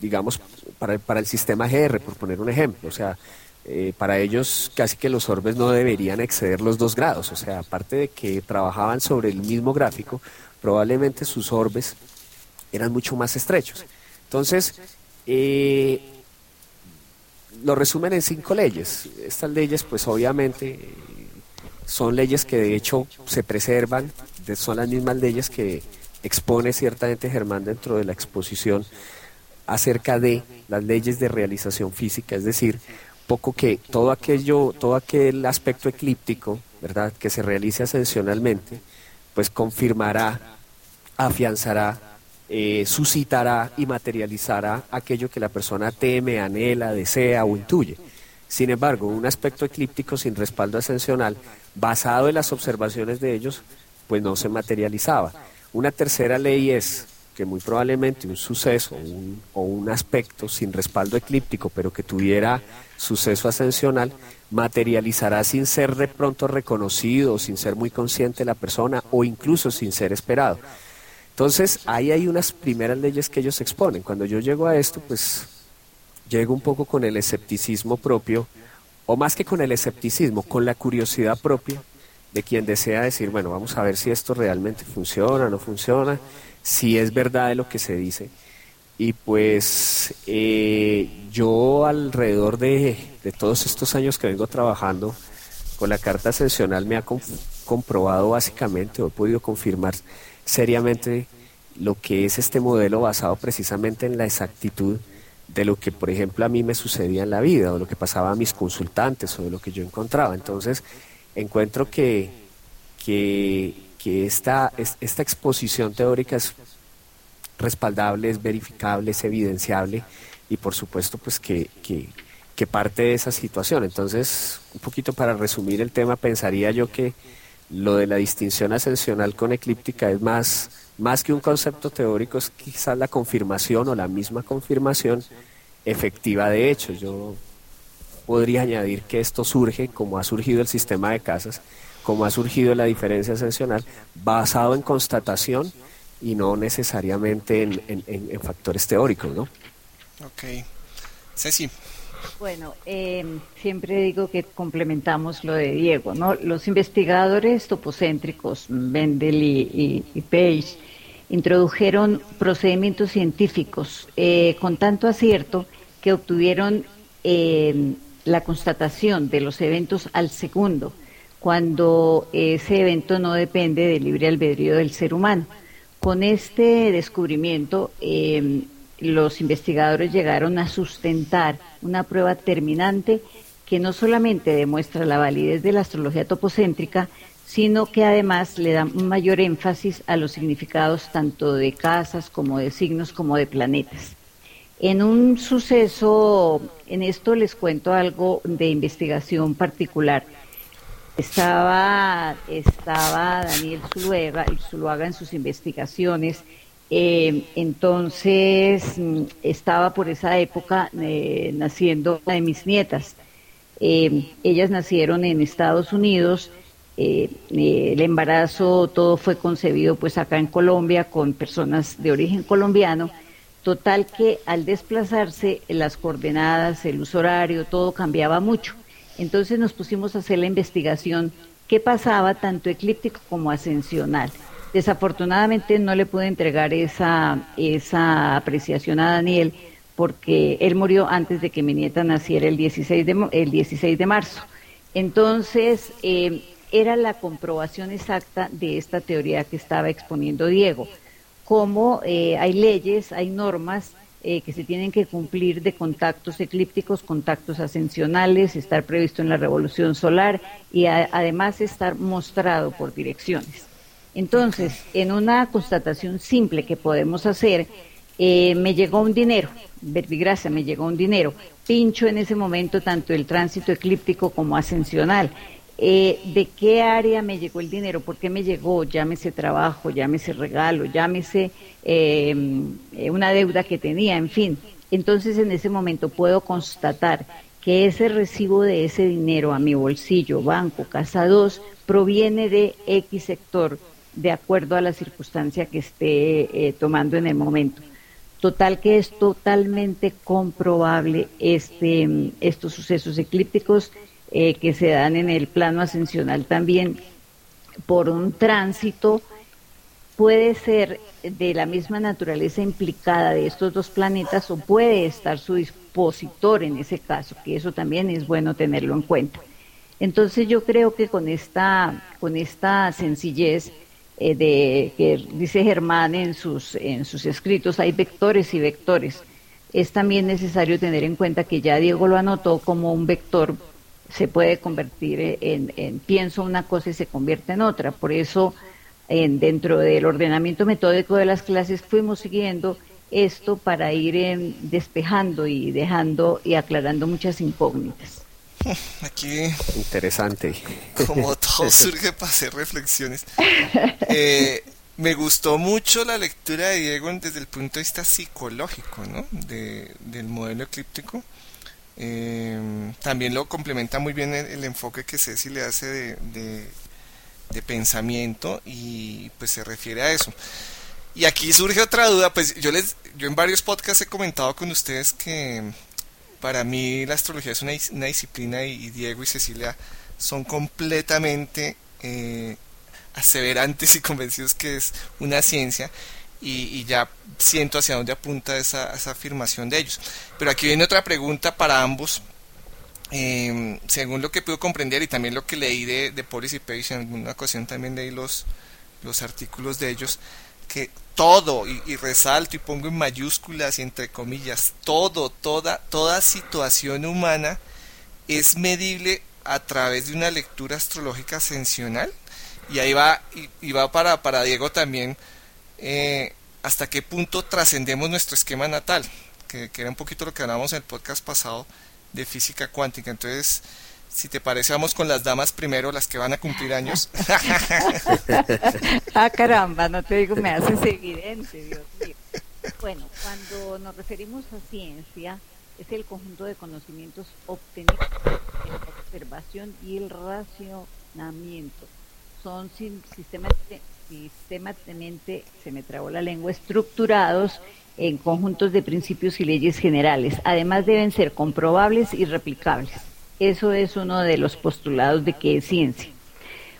digamos, para, para el sistema GR, por poner un ejemplo. O sea, eh, para ellos casi que los orbes no deberían exceder los dos grados, o sea, aparte de que trabajaban sobre el mismo gráfico, probablemente sus orbes eran mucho más estrechos. Entonces, eh, lo resumen en cinco leyes. Estas leyes, pues obviamente, son leyes que de hecho se preservan, son las mismas leyes que expone ciertamente Germán dentro de la exposición acerca de las leyes de realización física, es decir, poco que todo aquello, todo aquel aspecto eclíptico, ¿verdad?, que se realice ascensionalmente, pues confirmará, afianzará, eh, suscitará y materializará aquello que la persona teme, anhela, desea o intuye. Sin embargo, un aspecto eclíptico sin respaldo ascensional, basado en las observaciones de ellos, pues no se materializaba. Una tercera ley es que muy probablemente un suceso o un aspecto sin respaldo eclíptico, pero que tuviera suceso ascensional, materializará sin ser de pronto reconocido, sin ser muy consciente la persona o incluso sin ser esperado. Entonces, ahí hay unas primeras leyes que ellos exponen. Cuando yo llego a esto, pues llego un poco con el escepticismo propio, o más que con el escepticismo, con la curiosidad propia de quien desea decir, bueno, vamos a ver si esto realmente funciona, no funciona, si es verdad de lo que se dice. Y pues eh, yo alrededor de, todos estos años que vengo trabajando con la carta ascensional me ha comprobado básicamente, o he podido confirmar seriamente lo que es este modelo basado precisamente en la exactitud de lo que, por ejemplo, a mí me sucedía en la vida, o lo que pasaba a mis consultantes, o de lo que yo encontraba. Entonces, encuentro que, que, que esta, esta exposición teórica es respaldable, es verificable, es evidenciable y por supuesto pues que, que, parte de esa situación. Entonces, un poquito para resumir el tema, pensaría yo que lo de la distinción ascensional con eclíptica es más, más que un concepto teórico, es quizás la confirmación o la misma confirmación efectiva de hechos. Yo podría añadir que esto surge como ha surgido el sistema de casas, como ha surgido la diferencia ascensional, basado en constatación y no necesariamente en, factores teóricos, ¿no? Ok. Ceci. Bueno, eh, siempre digo que complementamos lo de Diego, ¿no? Los investigadores topocéntricos, Mendel y, Page, introdujeron procedimientos científicos eh, con tanto acierto que obtuvieron eh, la constatación de los eventos al segundo, cuando ese evento no depende del libre albedrío del ser humano. Con este descubrimiento, em, los investigadores llegaron a sustentar una prueba terminante que no solamente demuestra la validez de la astrología topocéntrica, sino que además le da un mayor énfasis a los significados tanto de casas como de signos como de planetas. En un suceso, en esto les cuento algo de investigación particular. Estaba, estaba Daniel Zuluaga, Zuluaga en sus investigaciones. Eh, entonces mm, estaba por esa época eh, naciendo una de mis nietas. Eh, ellas nacieron en Estados Unidos eh, el embarazo, todo fue concebido pues acá en Colombia con personas de origen colombiano. Total que al desplazarse las coordenadas, el uso horario, todo cambiaba mucho. Entonces nos pusimos a hacer la investigación qué pasaba tanto eclíptico como ascensional. Desafortunadamente no le pude entregar esa, esa apreciación a Daniel porque él murió antes de que mi nieta naciera el 16 de, el 16 de marzo. Entonces, eh, era la comprobación exacta de esta teoría que estaba exponiendo Diego. Cómo eh, hay leyes, hay normas eh, que se tienen que cumplir de contactos eclípticos, contactos ascensionales, estar previsto en la revolución solar y además estar mostrado por direcciones. Entonces, en una constatación simple que podemos hacer, eh, me llegó un dinero, verbigracia, me llegó un dinero, pincho en ese momento tanto el tránsito eclíptico como ascensional. Eh, ¿De qué área me llegó el dinero? ¿Por qué me llegó? Llámese trabajo, llámese regalo, llámese em, eh, una deuda que tenía, en fin. Entonces en ese momento puedo constatar que ese recibo de ese dinero a mi bolsillo, banco, casa 2, proviene de X sector, de acuerdo a la circunstancia que esté tomando en el momento. Total que es totalmente comprobable este, estos sucesos eclípticos eh, que se dan en el plano ascensional también por un tránsito puede ser de la misma naturaleza implicada de estos dos planetas o puede estar su dispositor en ese caso, que eso también es bueno tenerlo en cuenta. Entonces yo creo que con esta, con esta sencillez eh, de que dice Germán en sus, en sus escritos, hay vectores y vectores. Es también necesario tener en cuenta que ya Diego lo anotó como un vector se puede convertir en, en pienso una cosa y se convierte en otra. Por eso, en, dentro del ordenamiento metódico de las clases fuimos siguiendo esto para ir em, despejando y dejando y aclarando muchas incógnitas. Aquí. Interesante. Como todo surge para hacer reflexiones. Eh, me gustó mucho la lectura de Diego desde el punto de vista psicológico, ¿no? De, del modelo eclíptico. Eh, también lo complementa muy bien el, enfoque que Ceci le hace de, de, pensamiento y pues se refiere a eso. Y aquí surge otra duda, pues yo les, yo en varios podcasts he comentado con ustedes que para mí la astrología es una, disciplina y, Diego y Cecilia son completamente eh, aseverantes y convencidos que es una ciencia y, ya siento hacia dónde apunta esa, afirmación de ellos. Pero aquí viene otra pregunta para ambos. Em, según lo que puedo comprender y también lo que leí de, de Policy Page, en alguna ocasión también leí los, los artículos de ellos, que todo, y, resalto y pongo en mayúsculas y entre comillas, todo, toda, toda situación humana es medible a través de una lectura astrológica ascensional. Y ahí va, y, va para, para Diego también, eh, hasta qué punto trascendemos nuestro esquema natal, que, era un poquito lo que hablábamos en el podcast pasado de física cuántica. Entonces, si te parece, vamos con las damas primero, las que van a cumplir años. ah, caramba, no te digo, me haces evidente, Dios mío. Bueno, cuando nos referimos a ciencia, es el conjunto de conocimientos obtenidos en la observación y el racionamiento. Son sistemáticamente, se me trabó la lengua, estructurados en conjuntos de principios y leyes generales. Además deben ser comprobables y replicables. Eso es uno de los postulados de que es ciencia.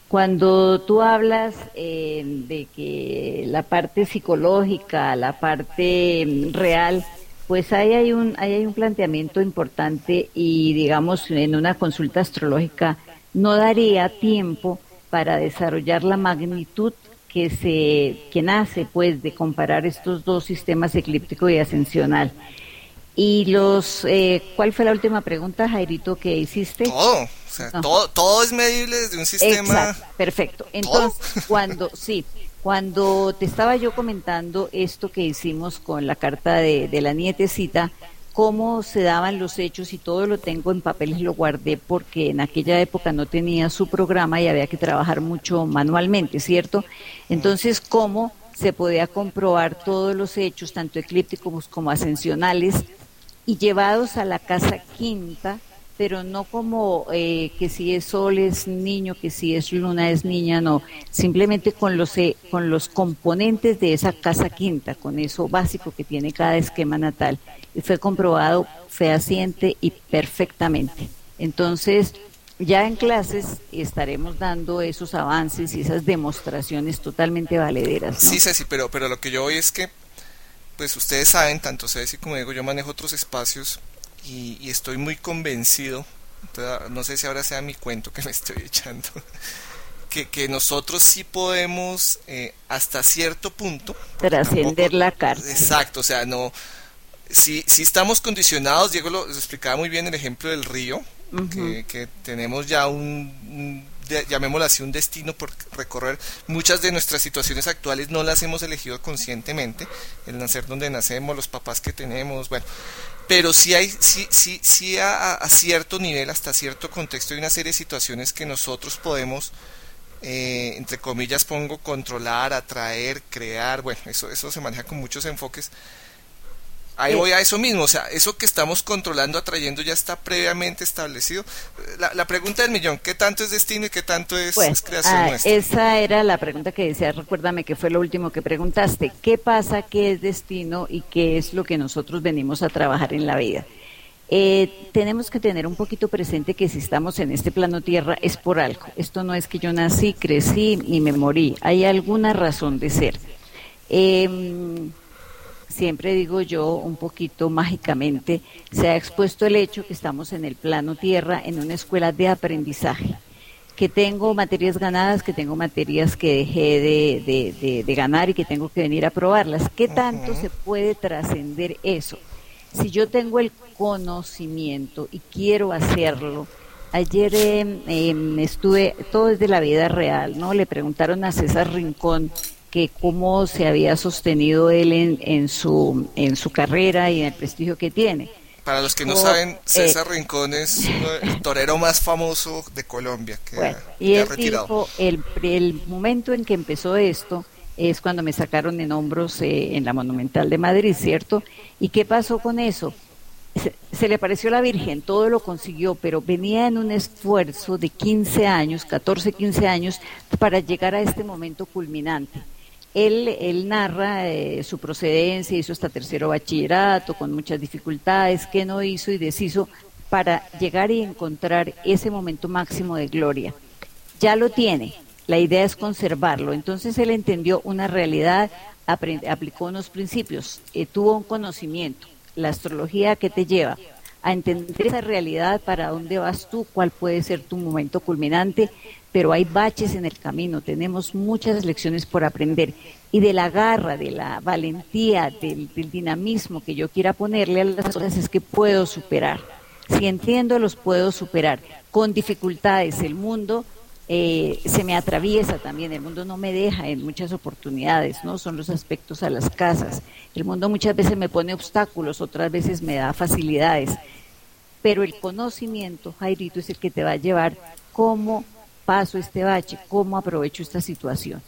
Cuando tú hablas eh, de que la parte psicológica, la parte mm, real, pues ahí hay un, ahí hay un planteamiento importante y digamos en una consulta astrológica no daría tiempo para desarrollar la magnitud que se que nace pues de comparar estos dos sistemas eclíptico y ascensional. Y los, eh, ¿cuál fue la última pregunta, Jairito, que hiciste? Todo, o sea, todo, todo es medible desde un sistema. Exacto, perfecto. Entonces, cuando, sí, cuando te estaba yo comentando esto que hicimos con la carta de, de la nietecita, cómo se daban los hechos y todo lo tengo en papeles, lo guardé porque en aquella época no tenía su programa y había que trabajar mucho manualmente, ¿cierto? Entonces, cómo se podía comprobar todos los hechos, tanto eclípticos como ascensionales, y llevados a la casa quinta pero no como eh, que si es sol es niño, que si es luna es niña, no, simplemente con los, eh, con los componentes de esa casa quinta, con eso básico que tiene cada esquema natal. Y fue comprobado fehaciente y perfectamente. Entonces, ya en clases estaremos dando esos avances y esas demostraciones totalmente valederas. Sí, Ceci, pero, pero lo que yo voy es que, pues ustedes saben, tanto Ceci como digo, yo manejo otros espacios y, estoy muy convencido, no sé si ahora sea mi cuento que me estoy echando, que, que nosotros sí podemos eh, hasta cierto punto trascender la cárcel. Exacto, o sea, no, si, si estamos condicionados, Diego lo, explicaba muy bien el ejemplo del río, que, que, tenemos ya un, llamémoslo así, un destino por recorrer. Muchas de nuestras situaciones actuales no las hemos elegido conscientemente, el nacer donde nacemos, los papás que tenemos, bueno, pero sí hay, sí, sí, sí a, cierto nivel, hasta cierto contexto, hay una serie de situaciones que nosotros podemos, eh, entre comillas pongo, controlar, atraer, crear, bueno, eso, eso se maneja con muchos enfoques, Ahí voy a eso mismo, o sea, eso que estamos controlando, atrayendo ya está previamente establecido. La, pregunta del millón, ¿qué tanto es destino y qué tanto es, pues, creación ah, nuestra? Esa era la pregunta que decía, recuérdame que fue lo último que preguntaste. ¿Qué pasa, qué es destino y qué es lo que nosotros venimos a trabajar en la vida? Eh, tenemos que tener un poquito presente que si estamos en este plano tierra es por algo. Esto no es que yo nací, crecí y me morí. Hay alguna razón de ser. Eh, siempre digo yo un poquito mágicamente, se ha expuesto el hecho que estamos en el plano tierra, en una escuela de aprendizaje, que tengo materias ganadas, que tengo materias que dejé de, ganar y que tengo que venir a probarlas. ¿Qué tanto se puede trascender eso? Si yo tengo el conocimiento y quiero hacerlo, ayer em, estuve, todo desde la vida real, ¿no? Le preguntaron a César Rincón que cómo se había sostenido él en, en, su, en su carrera y en el prestigio que tiene. Para los que no saben, César eh, Rincón es el torero más famoso de Colombia. Que y él dijo, el, el momento en que empezó esto es cuando me sacaron en hombros eh, en la Monumental de Madrid, ¿cierto? ¿Y qué pasó con eso? Se, se, le apareció la Virgen, todo lo consiguió, pero venía en un esfuerzo de 15 años, 14, 15 años, para llegar a este momento culminante. Él, él narra eh, su procedencia, hizo hasta tercero bachillerato con muchas dificultades, que no hizo y deshizo para llegar y encontrar ese momento máximo de gloria. Ya lo tiene, la idea es conservarlo. Entonces él entendió una realidad, aplicó unos principios, eh, tuvo un conocimiento, la astrología que te lleva a entender esa realidad, para dónde vas tú, cuál puede ser tu momento culminante, pero hay baches en el camino, tenemos muchas lecciones por aprender y de la garra, de la valentía, del, dinamismo que yo quiera ponerle a las cosas es que puedo superar. Si entiendo, los puedo superar. Con dificultades, el mundo eh, se me atraviesa también, el mundo no me deja en muchas oportunidades, ¿no? Son los aspectos a las casas. El mundo muchas veces me pone obstáculos, otras veces me da facilidades. Pero el conocimiento, Jairito, es el que te va a llevar cómo paso este bache, cómo aprovecho esta situación.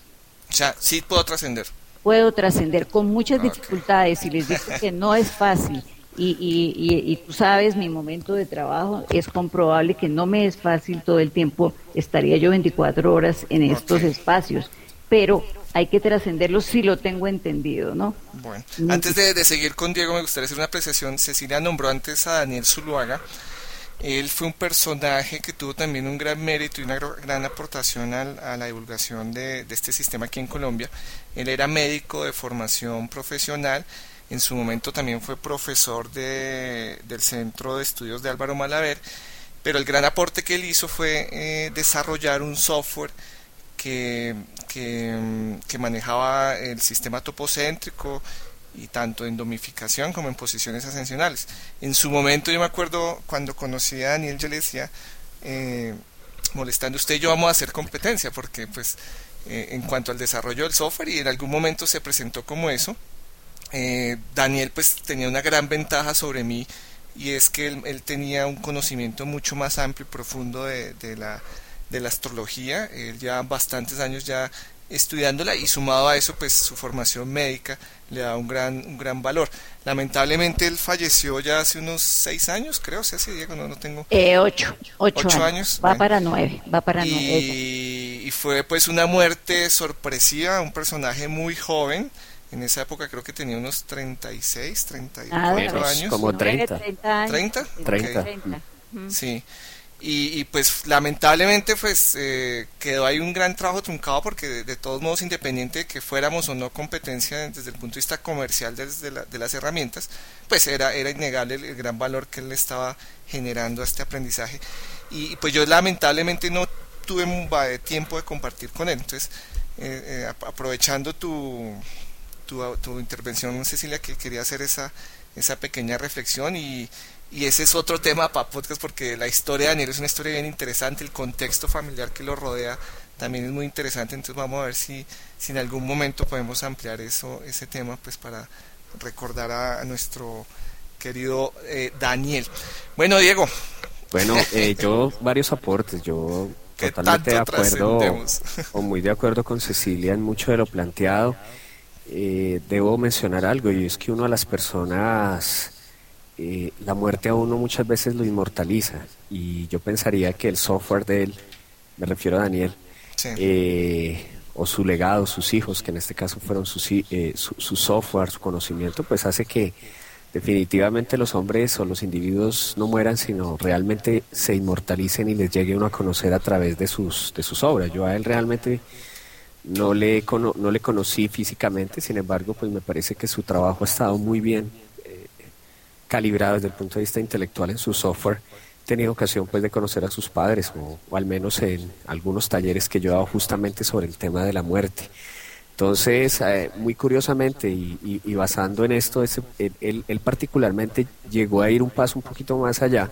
O sea, sí puedo trascender. Puedo trascender con muchas dificultades y les digo que no es fácil. Y, y, y, tú sabes, mi momento de trabajo es comprobable que no me es fácil todo el tiempo, estaría yo 24 horas en estos espacios, pero hay que trascenderlo si lo tengo entendido, ¿no? Bueno, antes de, de, seguir con Diego, me gustaría hacer una apreciación. Cecilia nombró antes a Daniel Zuluaga. Él fue un personaje que tuvo también un gran mérito y una gran aportación a la divulgación de, este sistema aquí en Colombia. Él era médico de formación profesional, en su momento también fue profesor del Centro de Estudios de Álvaro Malaver, pero el gran aporte que él hizo fue eh, desarrollar un software que, que manejaba el sistema topocéntrico, y tanto en domificación como en posiciones ascensionales. En su momento yo me acuerdo cuando conocí a Daniel, yo le decía, eh, molestando usted, yo vamos a hacer competencia, porque pues eh, en cuanto al desarrollo del software y en algún momento se presentó como eso, eh, Daniel pues tenía una gran ventaja sobre mí y es que él, tenía un conocimiento mucho más amplio y profundo de, de, la, de la astrología, él ya bastantes años ya estudiándola y sumado a eso pues su formación médica le da un gran, un gran valor. Lamentablemente él falleció ya hace unos seis años, creo, si así Diego, no, no tengo. Eh, ocho, ocho, años. Va para nueve, va para y, nueve. Y fue pues una muerte sorpresiva, un personaje muy joven. En esa época creo que tenía unos 36, 34 ah, años. Como 30. 30. 30. 30. Sí. Y, pues lamentablemente pues eh, quedó ahí un gran trabajo truncado porque de, todos modos independiente de que fuéramos o no competencia desde el punto de vista comercial desde de las herramientas pues era, era innegable el, gran valor que él estaba generando a este aprendizaje. Y pues yo lamentablemente no tuve tiempo de compartir con él. Entonces eh, eh, aprovechando tu, tu, tu intervención Cecilia que quería hacer esa, esa pequeña reflexión y y ese es otro tema para podcast porque la historia de Daniel es una historia bien interesante, el contexto familiar que lo rodea también es muy interesante, entonces vamos a ver si, si en algún momento podemos ampliar eso, ese tema pues para recordar a, nuestro querido eh, Daniel. Bueno, Diego. Bueno, eh, yo varios aportes, yo totalmente de acuerdo o muy de acuerdo con Cecilia en mucho de lo planteado. Eh, debo mencionar algo y es que uno a las personas eh, la muerte a uno muchas veces lo inmortaliza y yo pensaría que el software de él, me refiero a Daniel, eh, o su legado, sus hijos, que en este caso fueron eh, su, su, software, su conocimiento, pues hace que definitivamente los hombres o los individuos no mueran, sino realmente se inmortalicen y les llegue uno a conocer a través de sus, de sus obras. Yo a él realmente no le, no le conocí físicamente, sin embargo, pues me parece que su trabajo ha estado muy bien calibrado desde el punto de vista intelectual en su software, he tenido ocasión pues de conocer a sus padres o, al menos en algunos talleres que yo he dado justamente sobre el tema de la muerte. Entonces, eh, muy curiosamente y, basando en esto, él, particularmente llegó a ir un paso un poquito más allá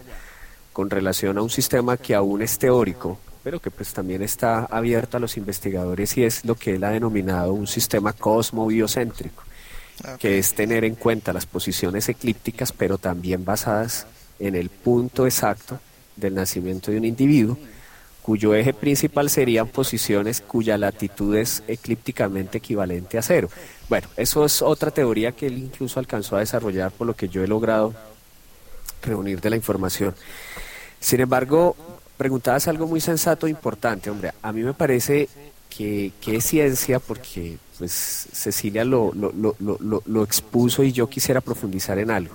con relación a un sistema que aún es teórico, pero que pues también está abierto a los investigadores y es lo que él ha denominado un sistema cosmobiocéntrico que es tener en cuenta las posiciones eclípticas, pero también basadas en el punto exacto del nacimiento de un individuo, cuyo eje principal serían posiciones cuya latitud es eclípticamente equivalente a cero. Bueno, eso es otra teoría que él incluso alcanzó a desarrollar, por lo que yo he logrado reunir de la información. Sin embargo, preguntabas algo muy sensato e importante, hombre. A mí me parece que, que es ciencia porque pues Cecilia lo, lo, expuso y yo quisiera profundizar en algo.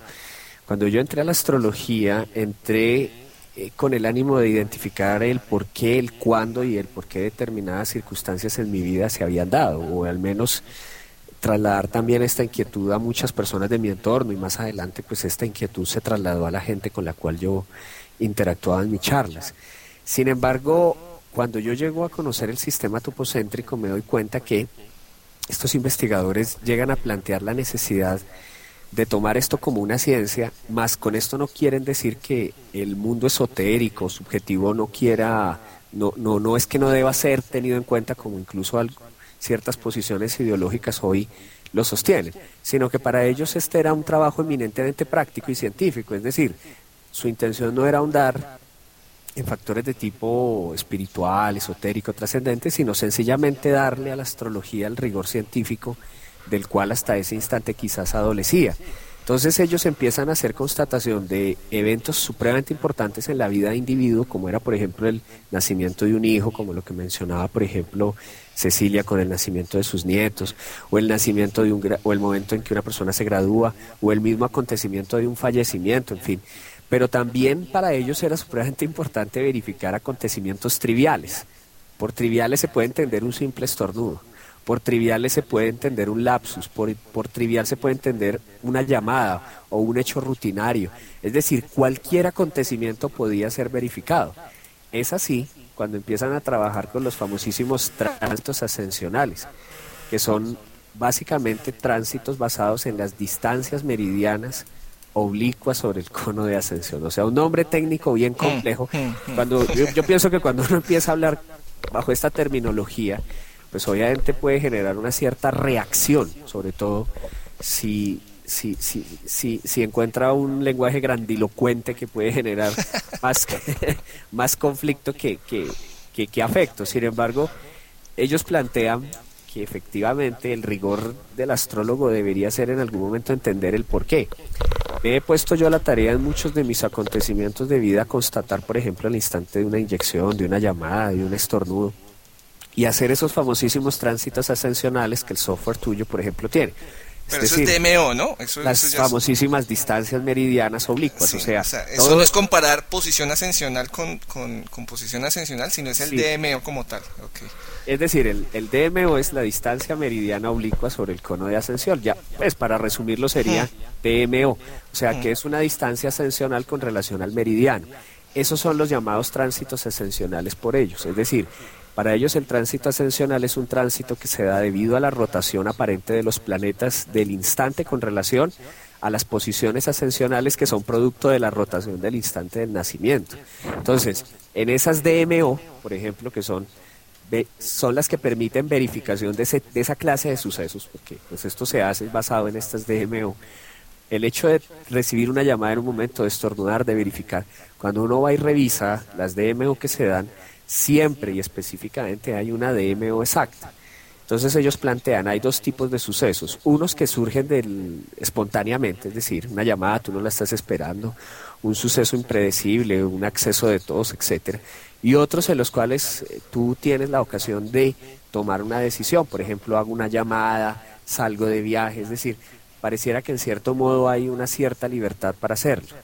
Cuando yo entré a la astrología, entré eh, con el ánimo de identificar el por qué, el cuándo y el por qué determinadas circunstancias en mi vida se habían dado, o al menos trasladar también esta inquietud a muchas personas de mi entorno y más adelante pues esta inquietud se trasladó a la gente con la cual yo interactuaba en mis charlas. Sin embargo, cuando yo llego a conocer el sistema topocéntrico me doy cuenta que estos investigadores llegan a plantear la necesidad de tomar esto como una ciencia, más con esto no quieren decir que el mundo esotérico, subjetivo, no quiera, no, no, no es que no deba ser tenido en cuenta como incluso ciertas posiciones ideológicas hoy lo sostienen, sino que para ellos este era un trabajo eminentemente práctico y científico, es decir, su intención no era ahondar en factores de tipo espiritual, esotérico, trascendente, sino sencillamente darle a la astrología el rigor científico del cual hasta ese instante quizás adolecía. Entonces ellos empiezan a hacer constatación de eventos supremamente importantes en la vida de individuo, como era por ejemplo el nacimiento de un hijo, como lo que mencionaba por ejemplo Cecilia con el nacimiento de sus nietos, o el nacimiento de un o el momento en que una persona se gradúa, o el mismo acontecimiento de un fallecimiento, en fin pero también para ellos era supremamente importante verificar acontecimientos triviales. Por triviales se puede entender un simple estornudo, por triviales se puede entender un lapsus, por, por trivial se puede entender una llamada o un hecho rutinario. Es decir, cualquier acontecimiento podía ser verificado. Es así cuando empiezan a trabajar con los famosísimos tránsitos ascensionales, que son básicamente tránsitos basados en las distancias meridianas oblicua sobre el cono de ascensión. O sea, un nombre técnico bien mm, complejo. Mm, mm. Cuando yo, pienso que cuando uno empieza a hablar bajo esta terminología, pues obviamente puede generar una cierta reacción, sobre todo si, si, si, si, si encuentra un lenguaje grandilocuente que puede generar más, más conflicto que, que, que, que afecto. Sin embargo, ellos plantean que efectivamente el rigor del astrólogo debería ser en algún momento entender el por qué. Me he puesto yo la tarea en muchos de mis acontecimientos de vida constatar, por ejemplo, el instante de una inyección, de una llamada, de un estornudo, y hacer esos famosísimos tránsitos ascensionales que el software tuyo, por ejemplo, tiene. Pero eso es DMO, ¿no? las famosísimas distancias meridianas oblicuas. o, sea, eso no es comparar posición ascensional con, con, posición ascensional, sino es el DMO como tal. Es decir, el, el, DMO es la distancia meridiana oblicua sobre el cono de ascensión. Ya, pues para resumirlo sería DMO. O sea, que es una distancia ascensional con relación al meridiano. Esos son los llamados tránsitos ascensionales por ellos. Es decir, para ellos el tránsito ascensional es un tránsito que se da debido a la rotación aparente de los planetas del instante con relación a las posiciones ascensionales que son producto de la rotación del instante del nacimiento. Entonces, en esas DMO, por ejemplo, que son son las que permiten verificación de, esa clase de sucesos, porque pues esto se hace basado en estas DMO. El hecho de recibir una llamada en un momento, de estornudar, de verificar, cuando uno va y revisa las DMO que se dan, siempre y específicamente hay una DMO exacta. Entonces ellos plantean, hay dos tipos de sucesos, unos que surgen del, espontáneamente, es decir, una llamada, tú no la estás esperando, un suceso impredecible, un acceso de todos, etcétera, y otros en los cuales eh, tú tienes la ocasión de tomar una decisión, por ejemplo, hago una llamada, salgo de viaje, es decir, pareciera que en cierto modo hay una cierta libertad para hacerlo.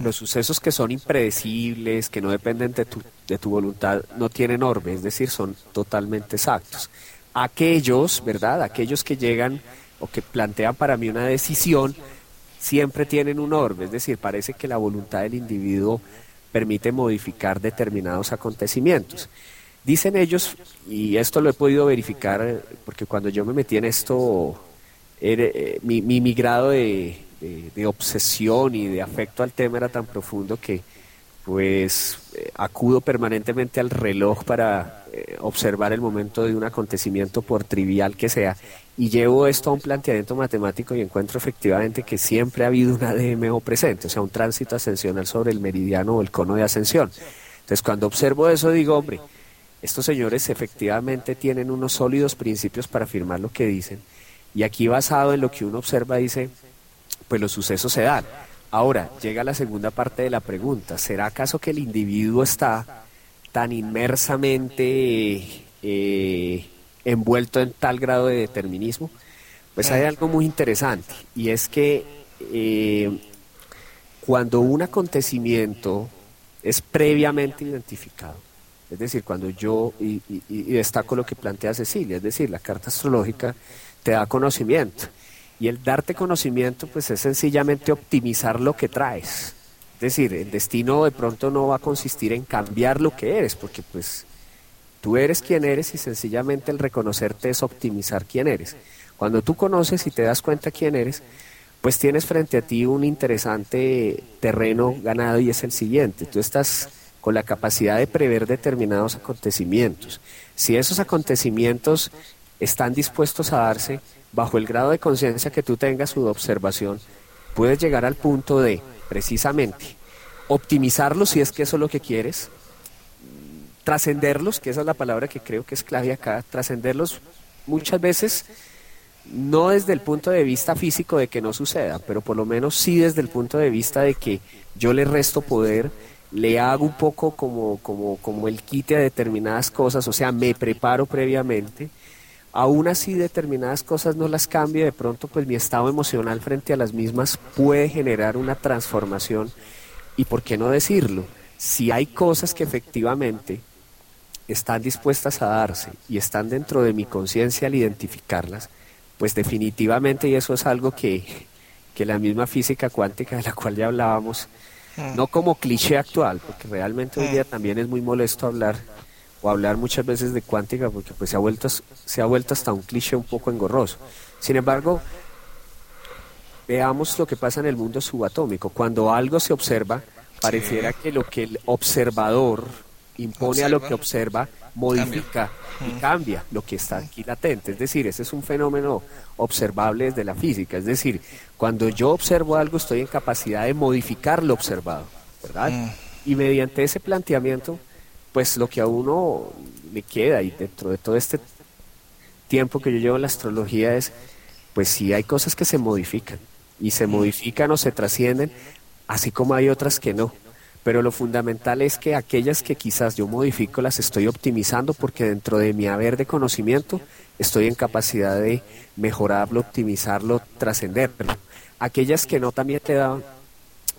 Los sucesos que son impredecibles, que no dependen de tu, de tu voluntad, no tienen orbe, es decir, son totalmente exactos. Aquellos, ¿verdad? Aquellos que llegan o que plantean para mí una decisión, siempre tienen un orbe, es decir, parece que la voluntad del individuo permite modificar determinados acontecimientos. Dicen ellos, y esto lo he podido verificar porque cuando yo me metí en esto, eh, mi, mi grado de, de, obsesión y de afecto al tema era tan profundo que pues eh, acudo permanentemente al reloj para eh, observar el momento de un acontecimiento por trivial que sea y llevo esto a un planteamiento matemático y encuentro efectivamente que siempre ha habido una DMO presente, o sea, un tránsito ascensional sobre el meridiano o el cono de ascensión. Entonces, cuando observo eso digo, hombre, estos señores efectivamente tienen unos sólidos principios para afirmar lo que dicen y aquí basado en lo que uno observa dice, pues los sucesos se dan. Ahora, llega la segunda parte de la pregunta. ¿Será acaso que el individuo está tan inmersamente eh, envuelto en tal grado de determinismo? Pues hay algo muy interesante y es que eh, cuando un acontecimiento es previamente identificado, es decir, cuando yo, y, y destaco lo que plantea Cecilia, es decir, la carta astrológica te da conocimiento y el darte conocimiento, pues es sencillamente optimizar lo que traes. Es decir, el destino de pronto no va a consistir en cambiar lo que eres, porque pues tú eres quien eres y sencillamente el reconocerte es optimizar quién eres. Cuando tú conoces y te das cuenta quién eres, pues tienes frente a ti un interesante terreno ganado y es el siguiente. Tú estás con la capacidad de prever determinados acontecimientos. Si esos acontecimientos están dispuestos a darse, bajo el grado de conciencia que tú tengas su observación, puedes llegar al punto de, precisamente, optimizarlos si es que eso es lo que quieres, trascenderlos, que esa es la palabra que creo que es clave acá, trascenderlos muchas veces no desde el punto de vista físico de que no suceda, pero por lo menos sí desde el punto de vista de que yo le resto poder, le hago un poco como, como, como el quite a determinadas cosas, o sea, me preparo previamente aún así determinadas cosas no las cambie, de pronto pues mi estado emocional frente a las mismas puede generar una transformación y por qué no decirlo, si hay cosas que efectivamente están dispuestas a darse y están dentro de mi conciencia al identificarlas, pues definitivamente y eso es algo que, que la misma física cuántica de la cual ya hablábamos, mm. no como cliché actual, porque realmente hoy día mm. también es muy molesto hablar o hablar muchas veces de cuántica porque pues se ha vuelto se ha vuelto hasta un cliché un poco engorroso. Sin embargo, veamos lo que pasa en el mundo subatómico. Cuando algo se observa, pareciera que lo que el observador impone a lo que observa modifica y cambia lo que está aquí latente. Es decir, ese es un fenómeno observable desde la física. Es decir, cuando yo observo algo estoy en capacidad de modificar lo observado, ¿verdad? Mm. Y mediante ese planteamiento pues lo que a uno le queda y dentro de todo este tiempo que yo llevo en la astrología es, pues sí hay cosas que se modifican y se modifican o se trascienden, así como hay otras que no. Pero lo fundamental es que aquellas que quizás yo modifico las estoy optimizando porque dentro de mi haber de conocimiento estoy en capacidad de mejorarlo, optimizarlo, trascenderlo. Aquellas que no también te dan,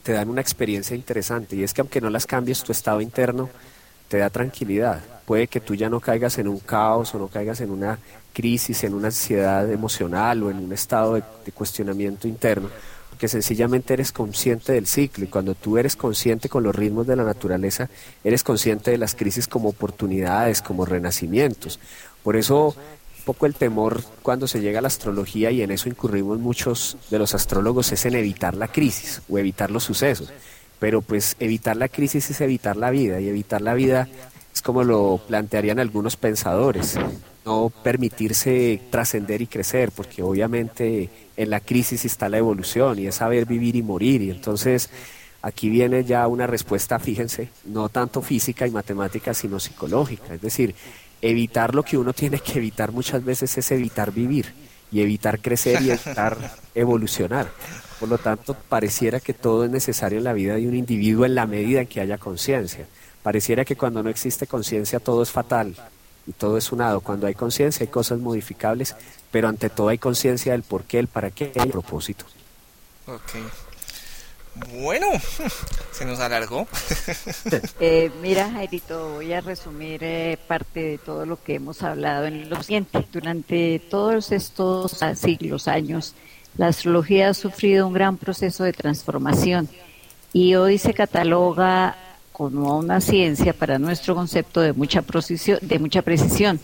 te dan una experiencia interesante y es que aunque no las cambies, tu estado interno te da tranquilidad. Puede que tú ya no caigas en un caos o no caigas en una crisis, en una ansiedad emocional o en un estado de, cuestionamiento interno, porque sencillamente eres consciente del ciclo y cuando tú eres consciente con los ritmos de la naturaleza, eres consciente de las crisis como oportunidades, como renacimientos. Por eso poco el temor cuando se llega a la astrología y en eso incurrimos muchos de los astrólogos es en evitar la crisis o evitar los sucesos. Pero pues evitar la crisis es evitar la vida y evitar la vida es como lo plantearían algunos pensadores no permitirse trascender y crecer, porque obviamente en la crisis está la evolución y es saber vivir y morir. Y entonces aquí viene ya una respuesta, fíjense, no tanto física y matemática, sino psicológica. Es decir, evitar lo que uno tiene que evitar muchas veces es evitar vivir y evitar crecer y evitar evolucionar. Por lo tanto, pareciera que todo es necesario en la vida de un individuo en la medida en que haya conciencia. Pareciera que cuando no existe conciencia todo es fatal, y todo es unado. Cuando hay conciencia hay cosas modificables, pero ante todo hay conciencia del por qué, el para qué y el propósito. Ok. Bueno, se nos alargó. Eh, mira, Jairito, voy a resumir eh, parte de todo lo que hemos hablado en lo siguiente. Durante todos estos siglos, años, la astrología ha sufrido un gran proceso de transformación y hoy se cataloga como una ciencia para nuestro concepto de mucha, precisión, mucha precisión.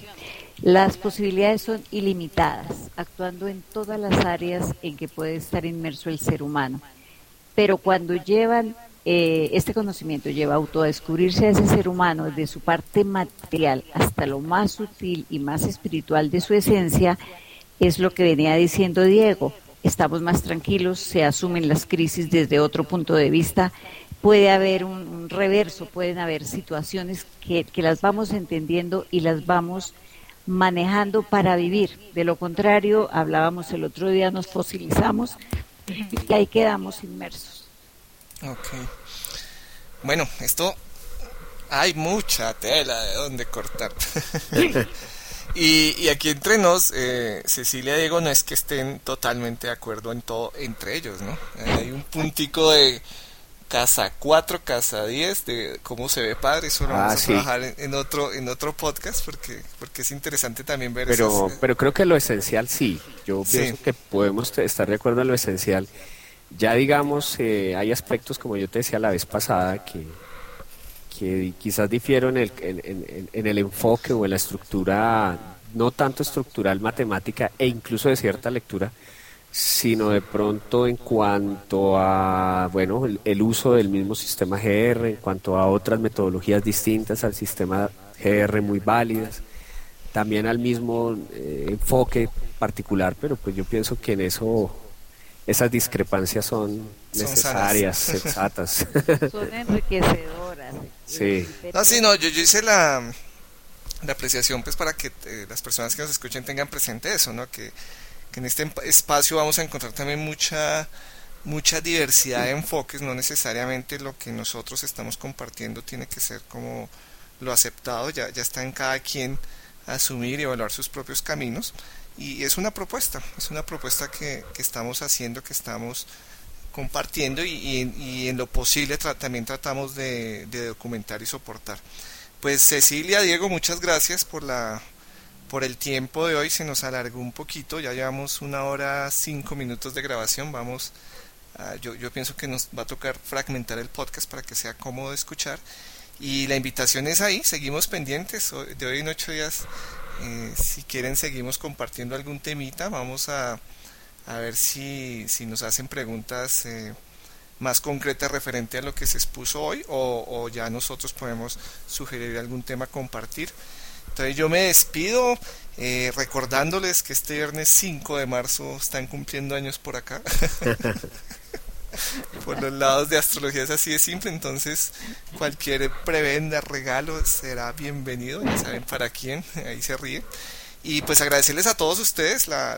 Las posibilidades son ilimitadas, actuando en todas las áreas en que puede estar inmerso el ser humano. Pero cuando llevan eh, este conocimiento, lleva a autodescubrirse a ese ser humano desde su parte material hasta lo más sutil y más espiritual de su esencia, es lo que venía diciendo Diego. Estamos más tranquilos, se asumen las crisis desde otro punto de vista, puede haber un, reverso, pueden haber situaciones que, las vamos entendiendo y las vamos manejando para vivir. De lo contrario, hablábamos el otro día, nos fosilizamos y ahí quedamos inmersos. Ok. Bueno, esto hay mucha tela de donde cortar. y, aquí entre nos, eh, Cecilia y Diego no es que estén totalmente de acuerdo en todo entre ellos, ¿no? Hay un puntico de casa 4, casa 10 de cómo se ve padre, eso lo vamos ah, a trabajar en, otro en otro podcast porque porque es interesante también ver Pero eh, pero creo que lo esencial sí, yo pienso que podemos estar de acuerdo en lo esencial. Ya digamos, eh, hay aspectos como yo te decía la vez pasada que que quizás difiero en el, en, en el enfoque o en la estructura, no tanto estructural matemática e incluso de cierta lectura, sino de pronto en cuanto a bueno el, uso del mismo sistema GR, en cuanto a otras metodologías distintas al sistema GR muy válidas, también al mismo eh, enfoque particular, pero pues yo pienso que en eso esas discrepancias son, necesarias, sensatas. Son enriquecedoras. Sí. No, sí, no, yo, hice la, la apreciación pues para que eh, las personas que nos escuchen tengan presente eso, ¿no? Que que en este espacio vamos a encontrar también mucha mucha diversidad de enfoques, no necesariamente lo que nosotros estamos compartiendo tiene que ser como lo aceptado, ya, ya está en cada quien asumir y evaluar sus propios caminos y es una propuesta, es una propuesta que, que estamos haciendo, que estamos compartiendo y, en lo posible también tratamos de, documentar y soportar. Pues Cecilia, Diego, muchas gracias por la por el tiempo de hoy. Se nos alargó un poquito, ya llevamos una hora cinco minutos de grabación, vamos, yo, yo pienso que nos va a tocar fragmentar el podcast para que sea cómodo escuchar. Y la invitación es ahí, seguimos pendientes, de hoy en ocho días, eh, si quieren seguimos compartiendo algún temita, vamos a, a ver si, si nos hacen preguntas eh, más concretas referente a lo que se expuso hoy o, ya nosotros podemos sugerir algún tema compartir. Entonces yo me despido eh, recordándoles que este viernes 5 de marzo están cumpliendo años por acá. por los lados de astrología es así de simple, entonces cualquier prebenda, regalo será bienvenido, ya saben para quién, ahí se ríe. Y pues agradecerles a todos ustedes la,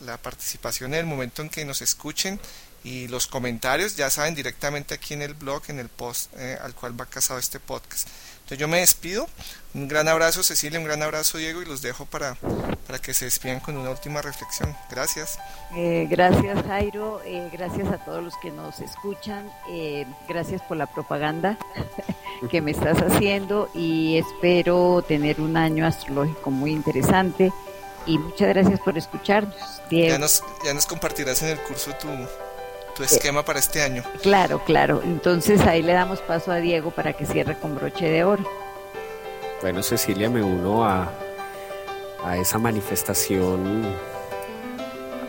la, participación en el momento en que nos escuchen y los comentarios, ya saben, directamente aquí en el blog, en el post eh, al cual va casado este podcast. Entonces yo me despido. Un gran abrazo Cecilia, un gran abrazo Diego y los dejo para, para que se despidan con una última reflexión. Gracias. Eh, gracias Jairo, eh, gracias a todos los que nos escuchan, eh, gracias por la propaganda que me estás haciendo y espero tener un año astrológico muy interesante y muchas gracias por escucharnos. Ya nos, ya nos compartirás en el curso tu, tu esquema para este año. Claro, claro. Entonces ahí le damos paso a Diego para que cierre con broche de oro. Bueno, Cecilia, me uno a, a esa manifestación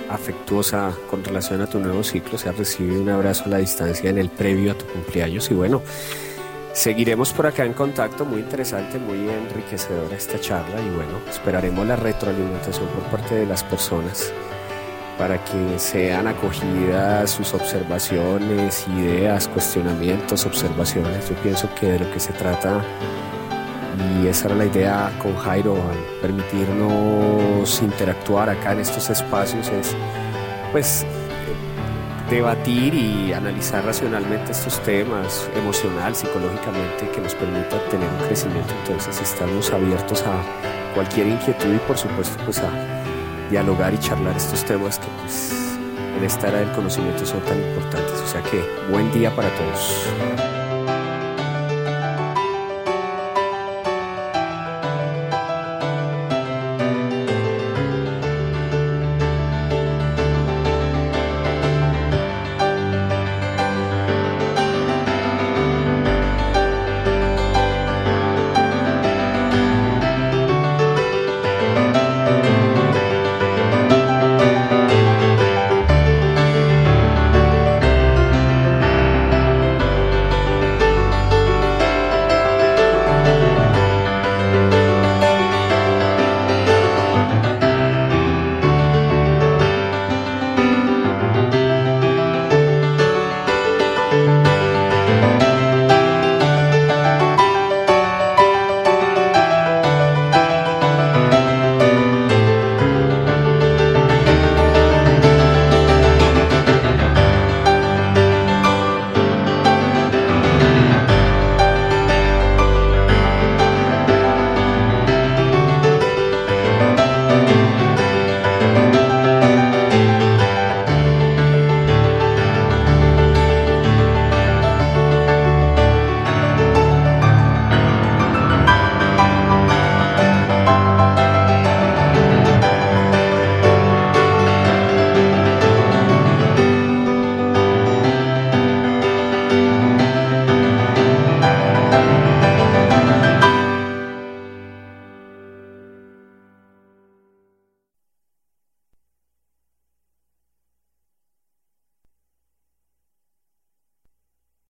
afectuosa con relación a tu nuevo ciclo. Se ha recibido un abrazo a la distancia en el previo a tu cumpleaños y bueno, seguiremos por acá en contacto. Muy interesante, muy enriquecedora esta charla y bueno, esperaremos la retroalimentación por parte de las personas para que sean acogidas sus observaciones, ideas, cuestionamientos, observaciones. Yo pienso que de lo que se trata, y esa era la idea con Jairo, al permitirnos interactuar acá en estos espacios, es pues debatir y analizar racionalmente estos temas, emocional, psicológicamente, que nos permita tener un crecimiento. Entonces estamos abiertos a cualquier inquietud y por supuesto pues a dialogar y charlar estos temas que pues en esta era del conocimiento son tan importantes. O sea que buen día para todos.